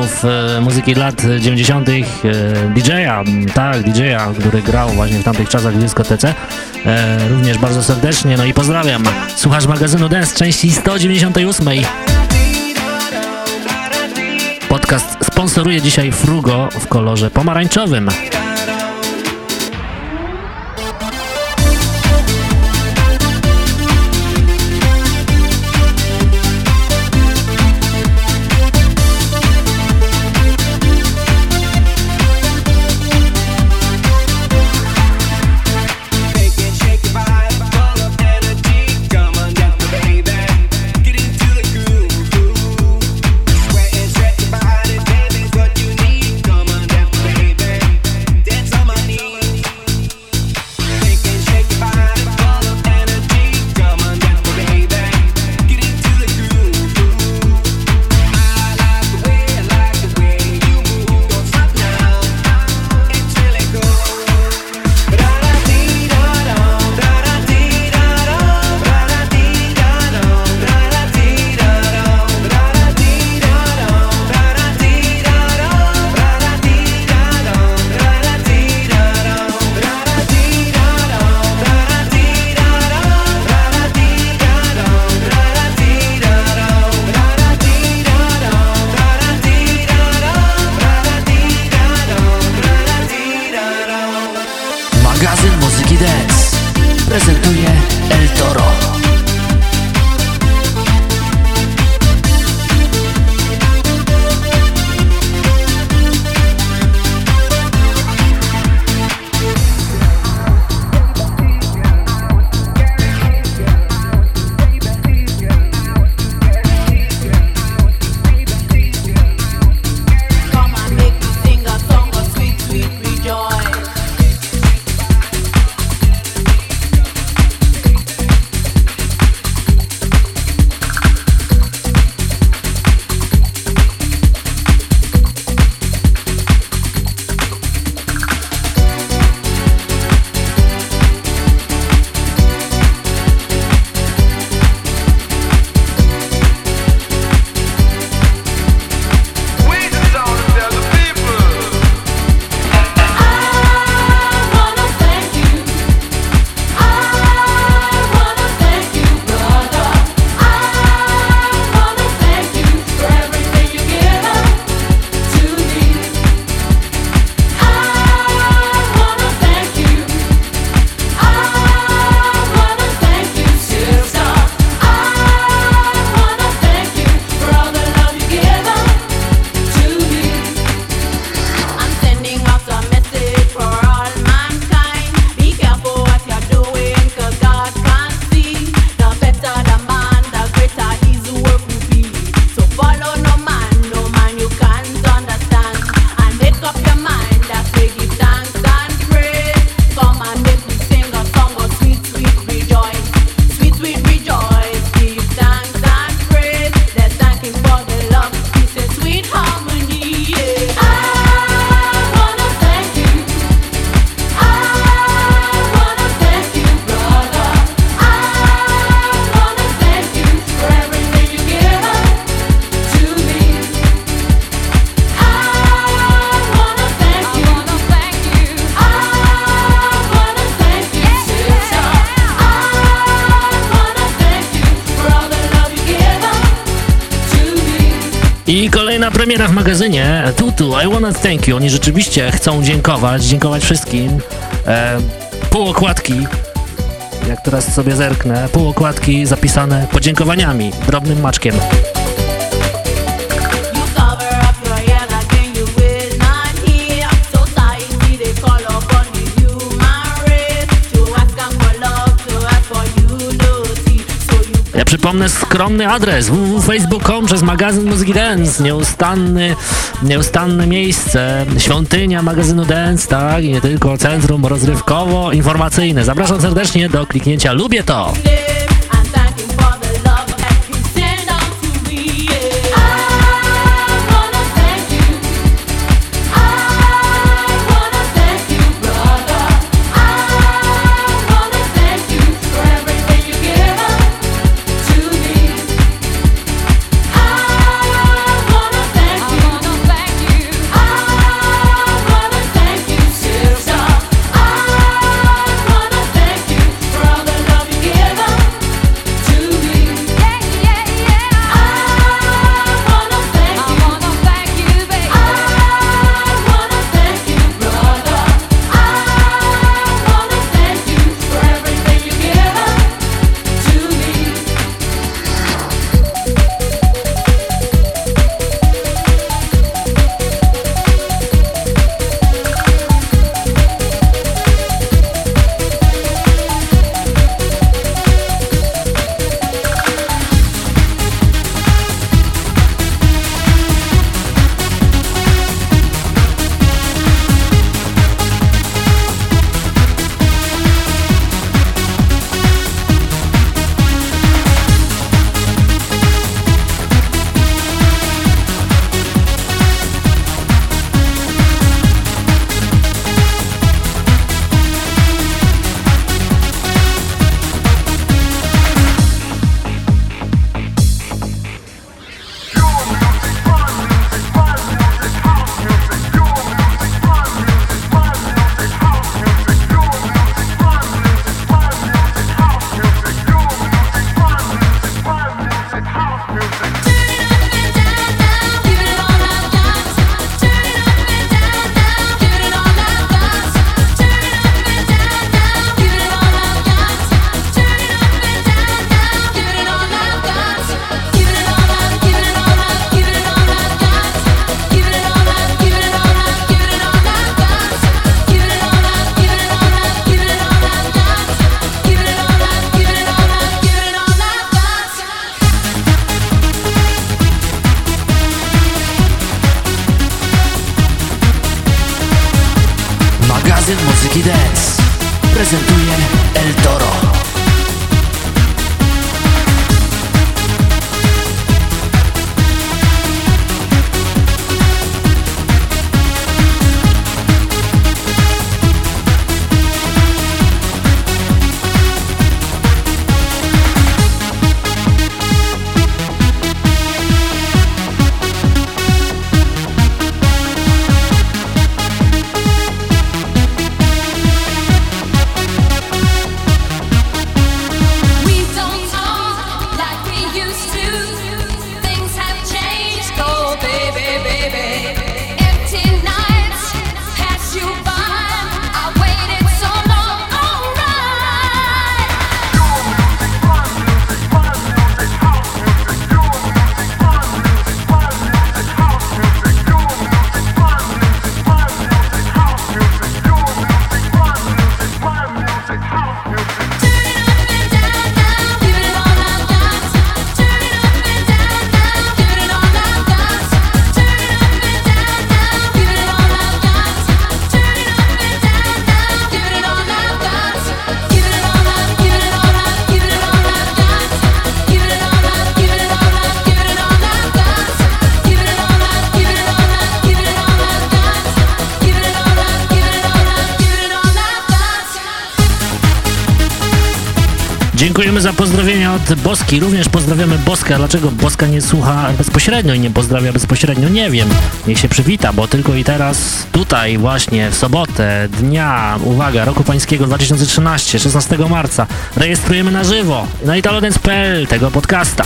A: Fanów e, muzyki lat 90., e, DJ-a, tak, DJ-a, który grał właśnie w tamtych czasach w dyskotece. E, również bardzo serdecznie, no i pozdrawiam. Słuchasz magazynu Dance części 198. Podcast sponsoruje dzisiaj Frugo w kolorze pomarańczowym. Magazynie Tutu, I Wanna Thank You. Oni rzeczywiście chcą dziękować, dziękować wszystkim. E, pół okładki, jak teraz sobie zerknę, pół okładki zapisane podziękowaniami, drobnym maczkiem. Przypomnę skromny adres www.facebook.com przez magazyn Muzyki Dance. Nieustanny, nieustanne miejsce, świątynia magazynu Dance, tak? I nie tylko centrum rozrywkowo-informacyjne. Zapraszam serdecznie do kliknięcia Lubię to. Boska. Dlaczego Boska nie słucha bezpośrednio i nie pozdrawia bezpośrednio? Nie wiem. Niech się przywita, bo tylko i teraz tutaj właśnie w sobotę, dnia, uwaga, roku pańskiego 2013, 16 marca rejestrujemy na żywo na italodance.pl tego podcasta.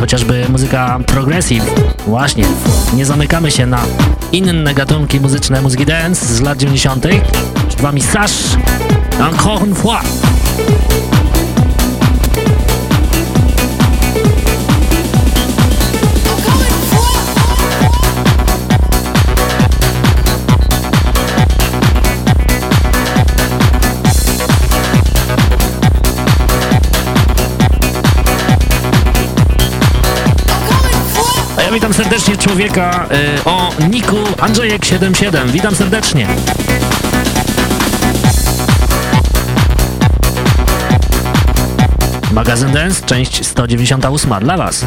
A: Chociażby muzyka progressive. Właśnie, nie zamykamy się na inne gatunki muzyczne muzyki dance z lat 90. Przed wami Sash, Encore une fois. Ja witam serdecznie człowieka y, o Niku Andrzejek77. Witam serdecznie. Magazyn Dance, część 198 dla Was.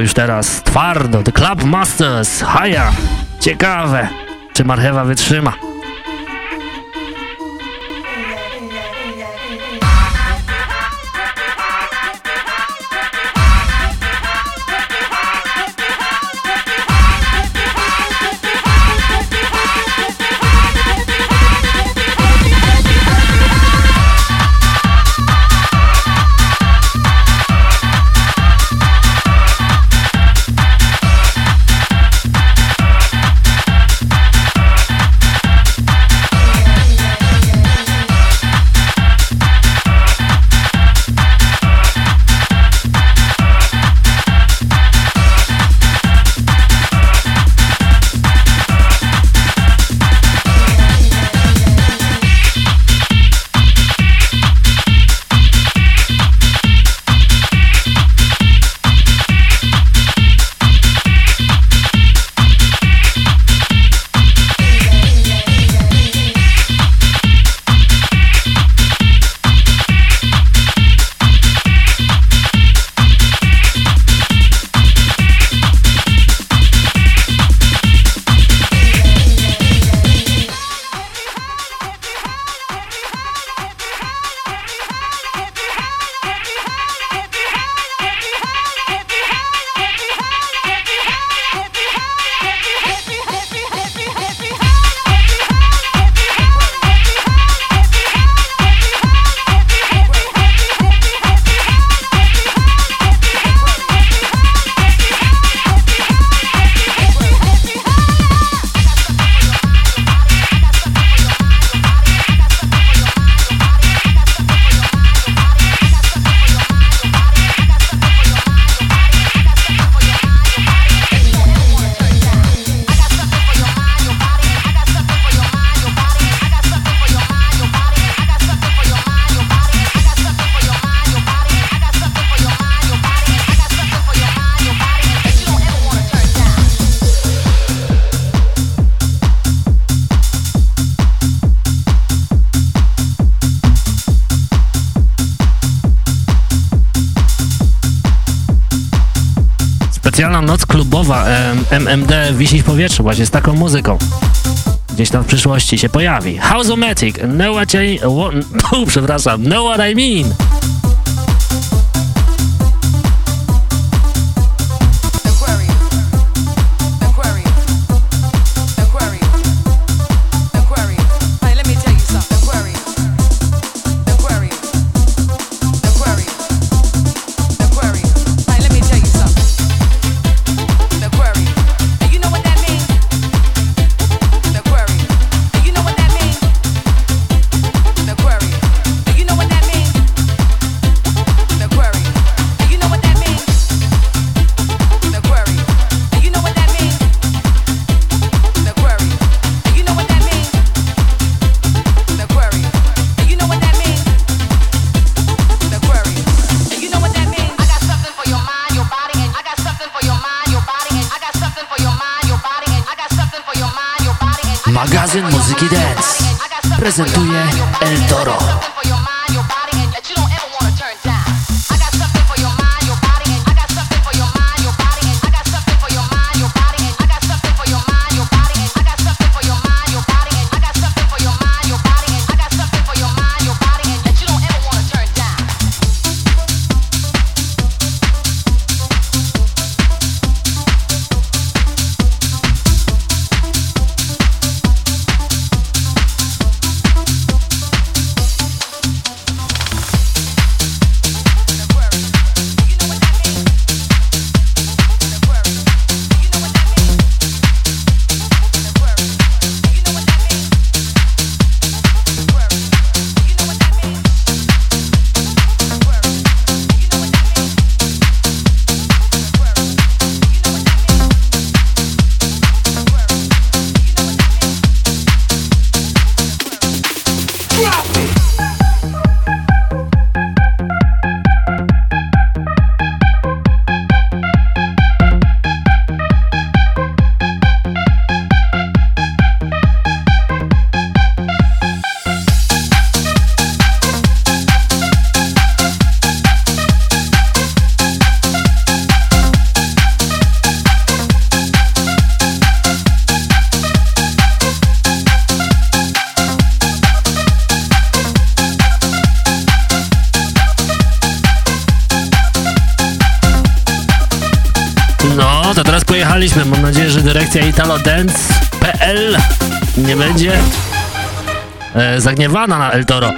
A: Już teraz. Twardo, The Club Masters, haja. Ciekawe, czy marchewa wytrzyma. MMD wisi w powietrzu właśnie z taką muzyką. Gdzieś tam w przyszłości się pojawi. Houseomatic, know what I... What, przepraszam, know what I mean. Zagniewana na El Toro.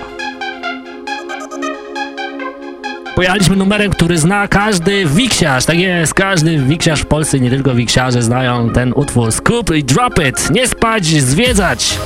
A: Pojechaliśmy numerem, który zna każdy wiksiarz. Tak jest, każdy wiksiarz w Polsce, nie tylko wiksiarze znają ten utwór. Scoop i drop it. Nie spać, zwiedzać.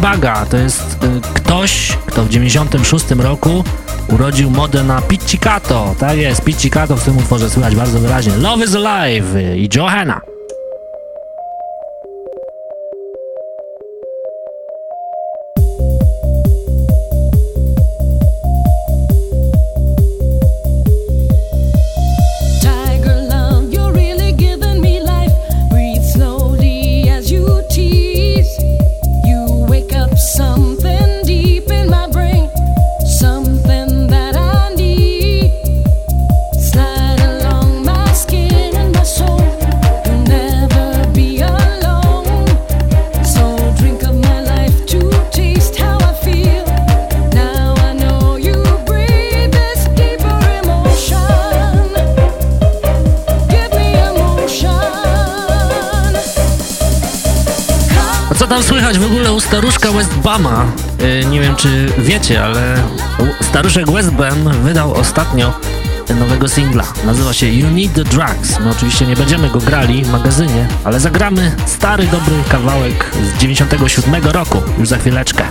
B: Buga. To jest y, ktoś, kto w 96 roku urodził modę na Pizzicato. Tak jest, Pizzicato w tym utworze słychać bardzo wyraźnie. Love is Alive i Johanna. Westbama. Y, nie wiem, czy wiecie, ale staruszek Westbam wydał ostatnio nowego singla. Nazywa się You Need the Drugs. My oczywiście nie będziemy go grali w magazynie, ale zagramy stary, dobry kawałek z 97 roku, już za chwileczkę.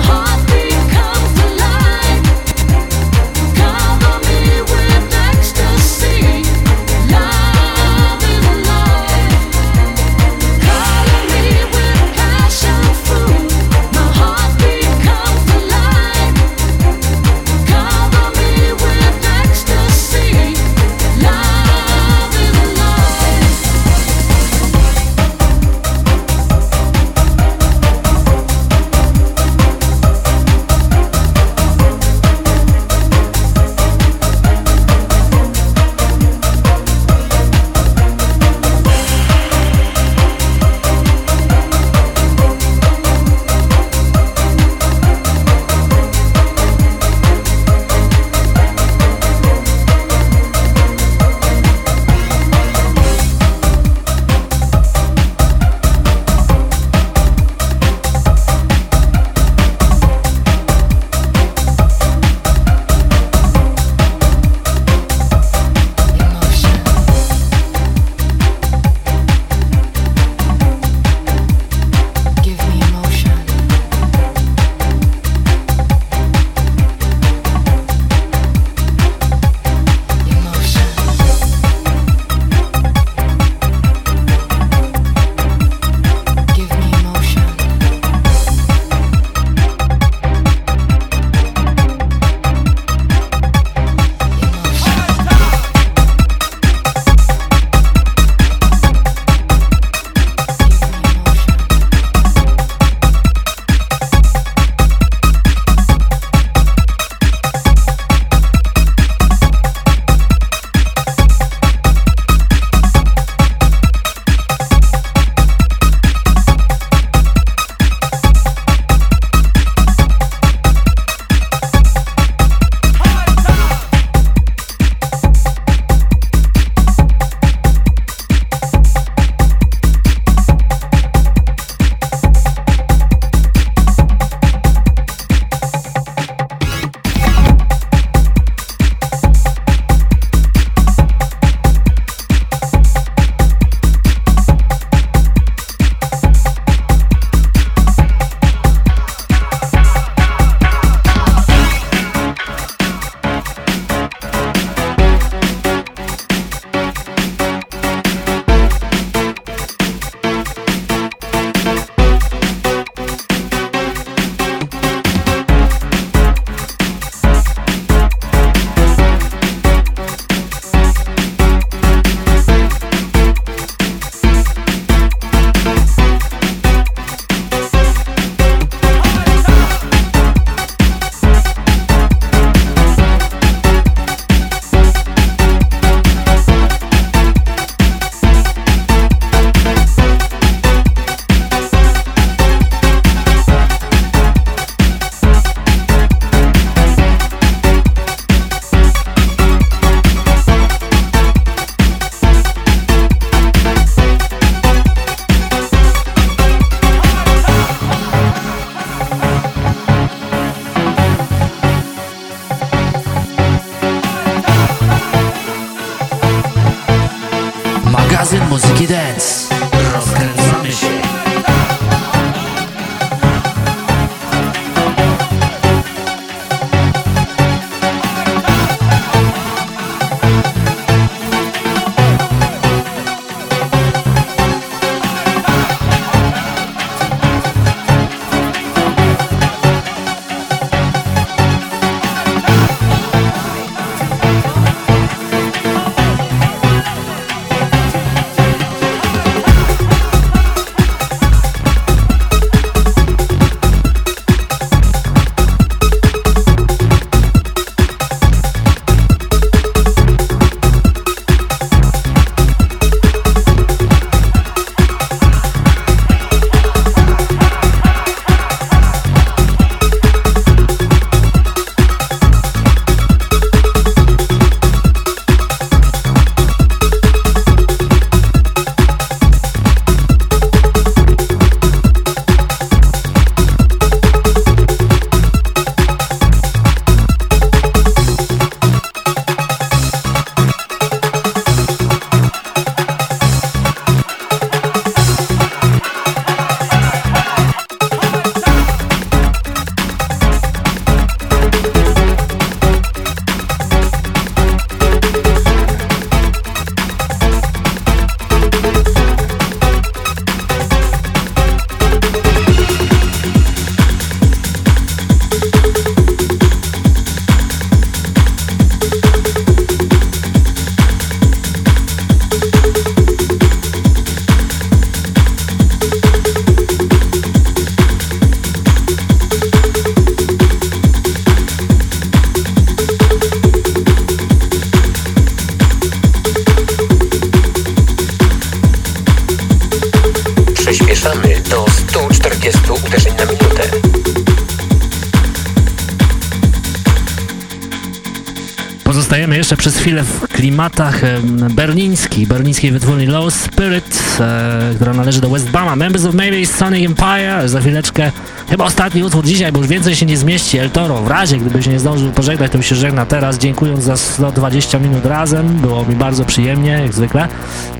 A: Berlińskiej wytwórni Low Spirit, e, która należy do Westbama. Members of Maybe Sonic Empire, za chwileczkę chyba ostatni utwór dzisiaj, bo już więcej się nie zmieści. El Toro, w razie gdybyś nie zdążył pożegnać, to się żegna teraz, dziękując za 120 minut razem. Było mi bardzo przyjemnie, jak zwykle.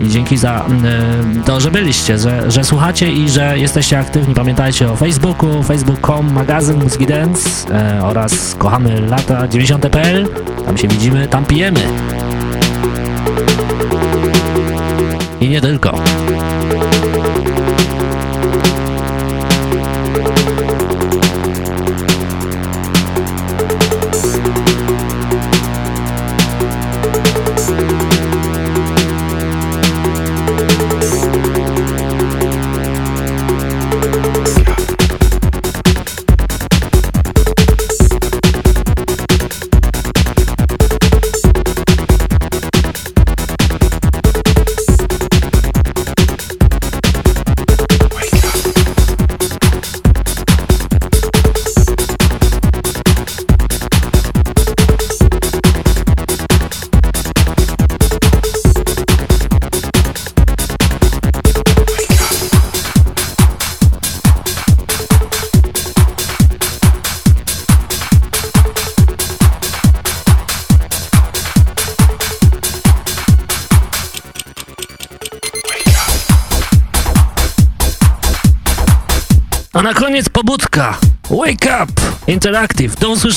A: I dzięki za e, to, że byliście, że, że słuchacie i że jesteście aktywni. Pamiętajcie o Facebooku, facebook.com, magazyn Muzyki Dance e, oraz kochamy lata 90.pl. Tam się widzimy, tam pijemy. Nie tylko.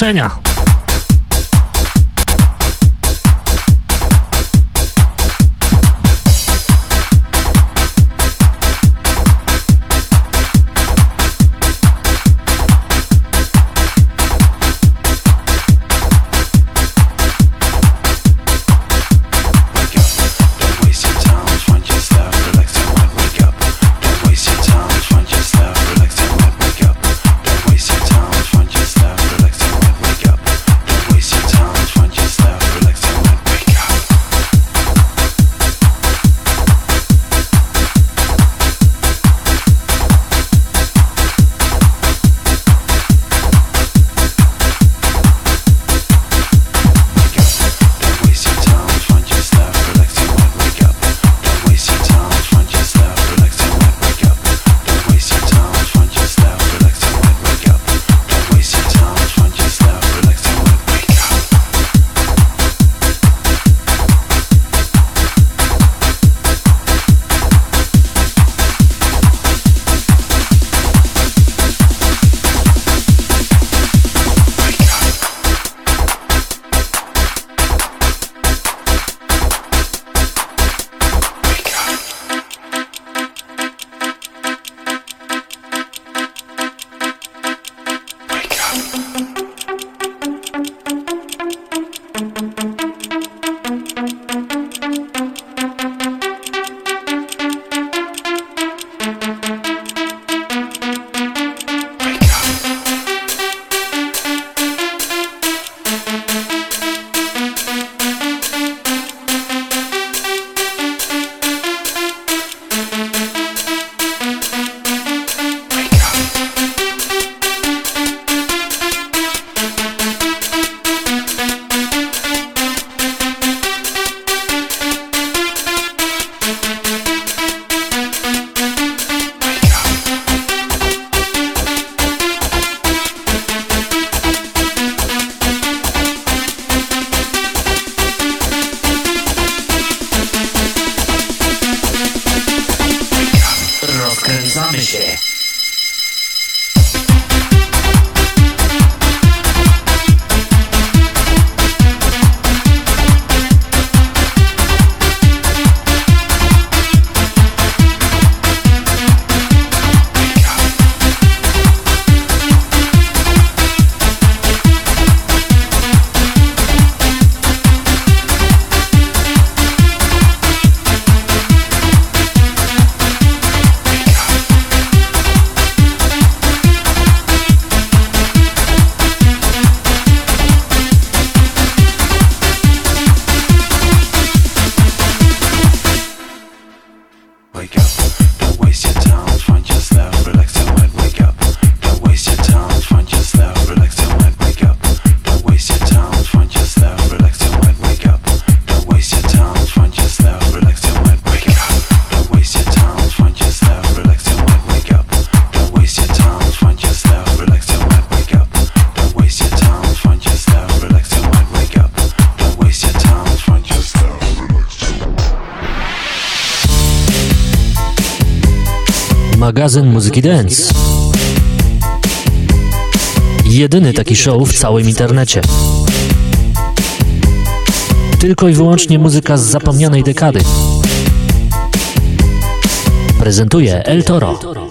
A: Usłyszenia. Magazyn muzyki dance. Jedyny taki show w całym internecie. Tylko i wyłącznie muzyka z zapomnianej dekady. Prezentuje El Toro.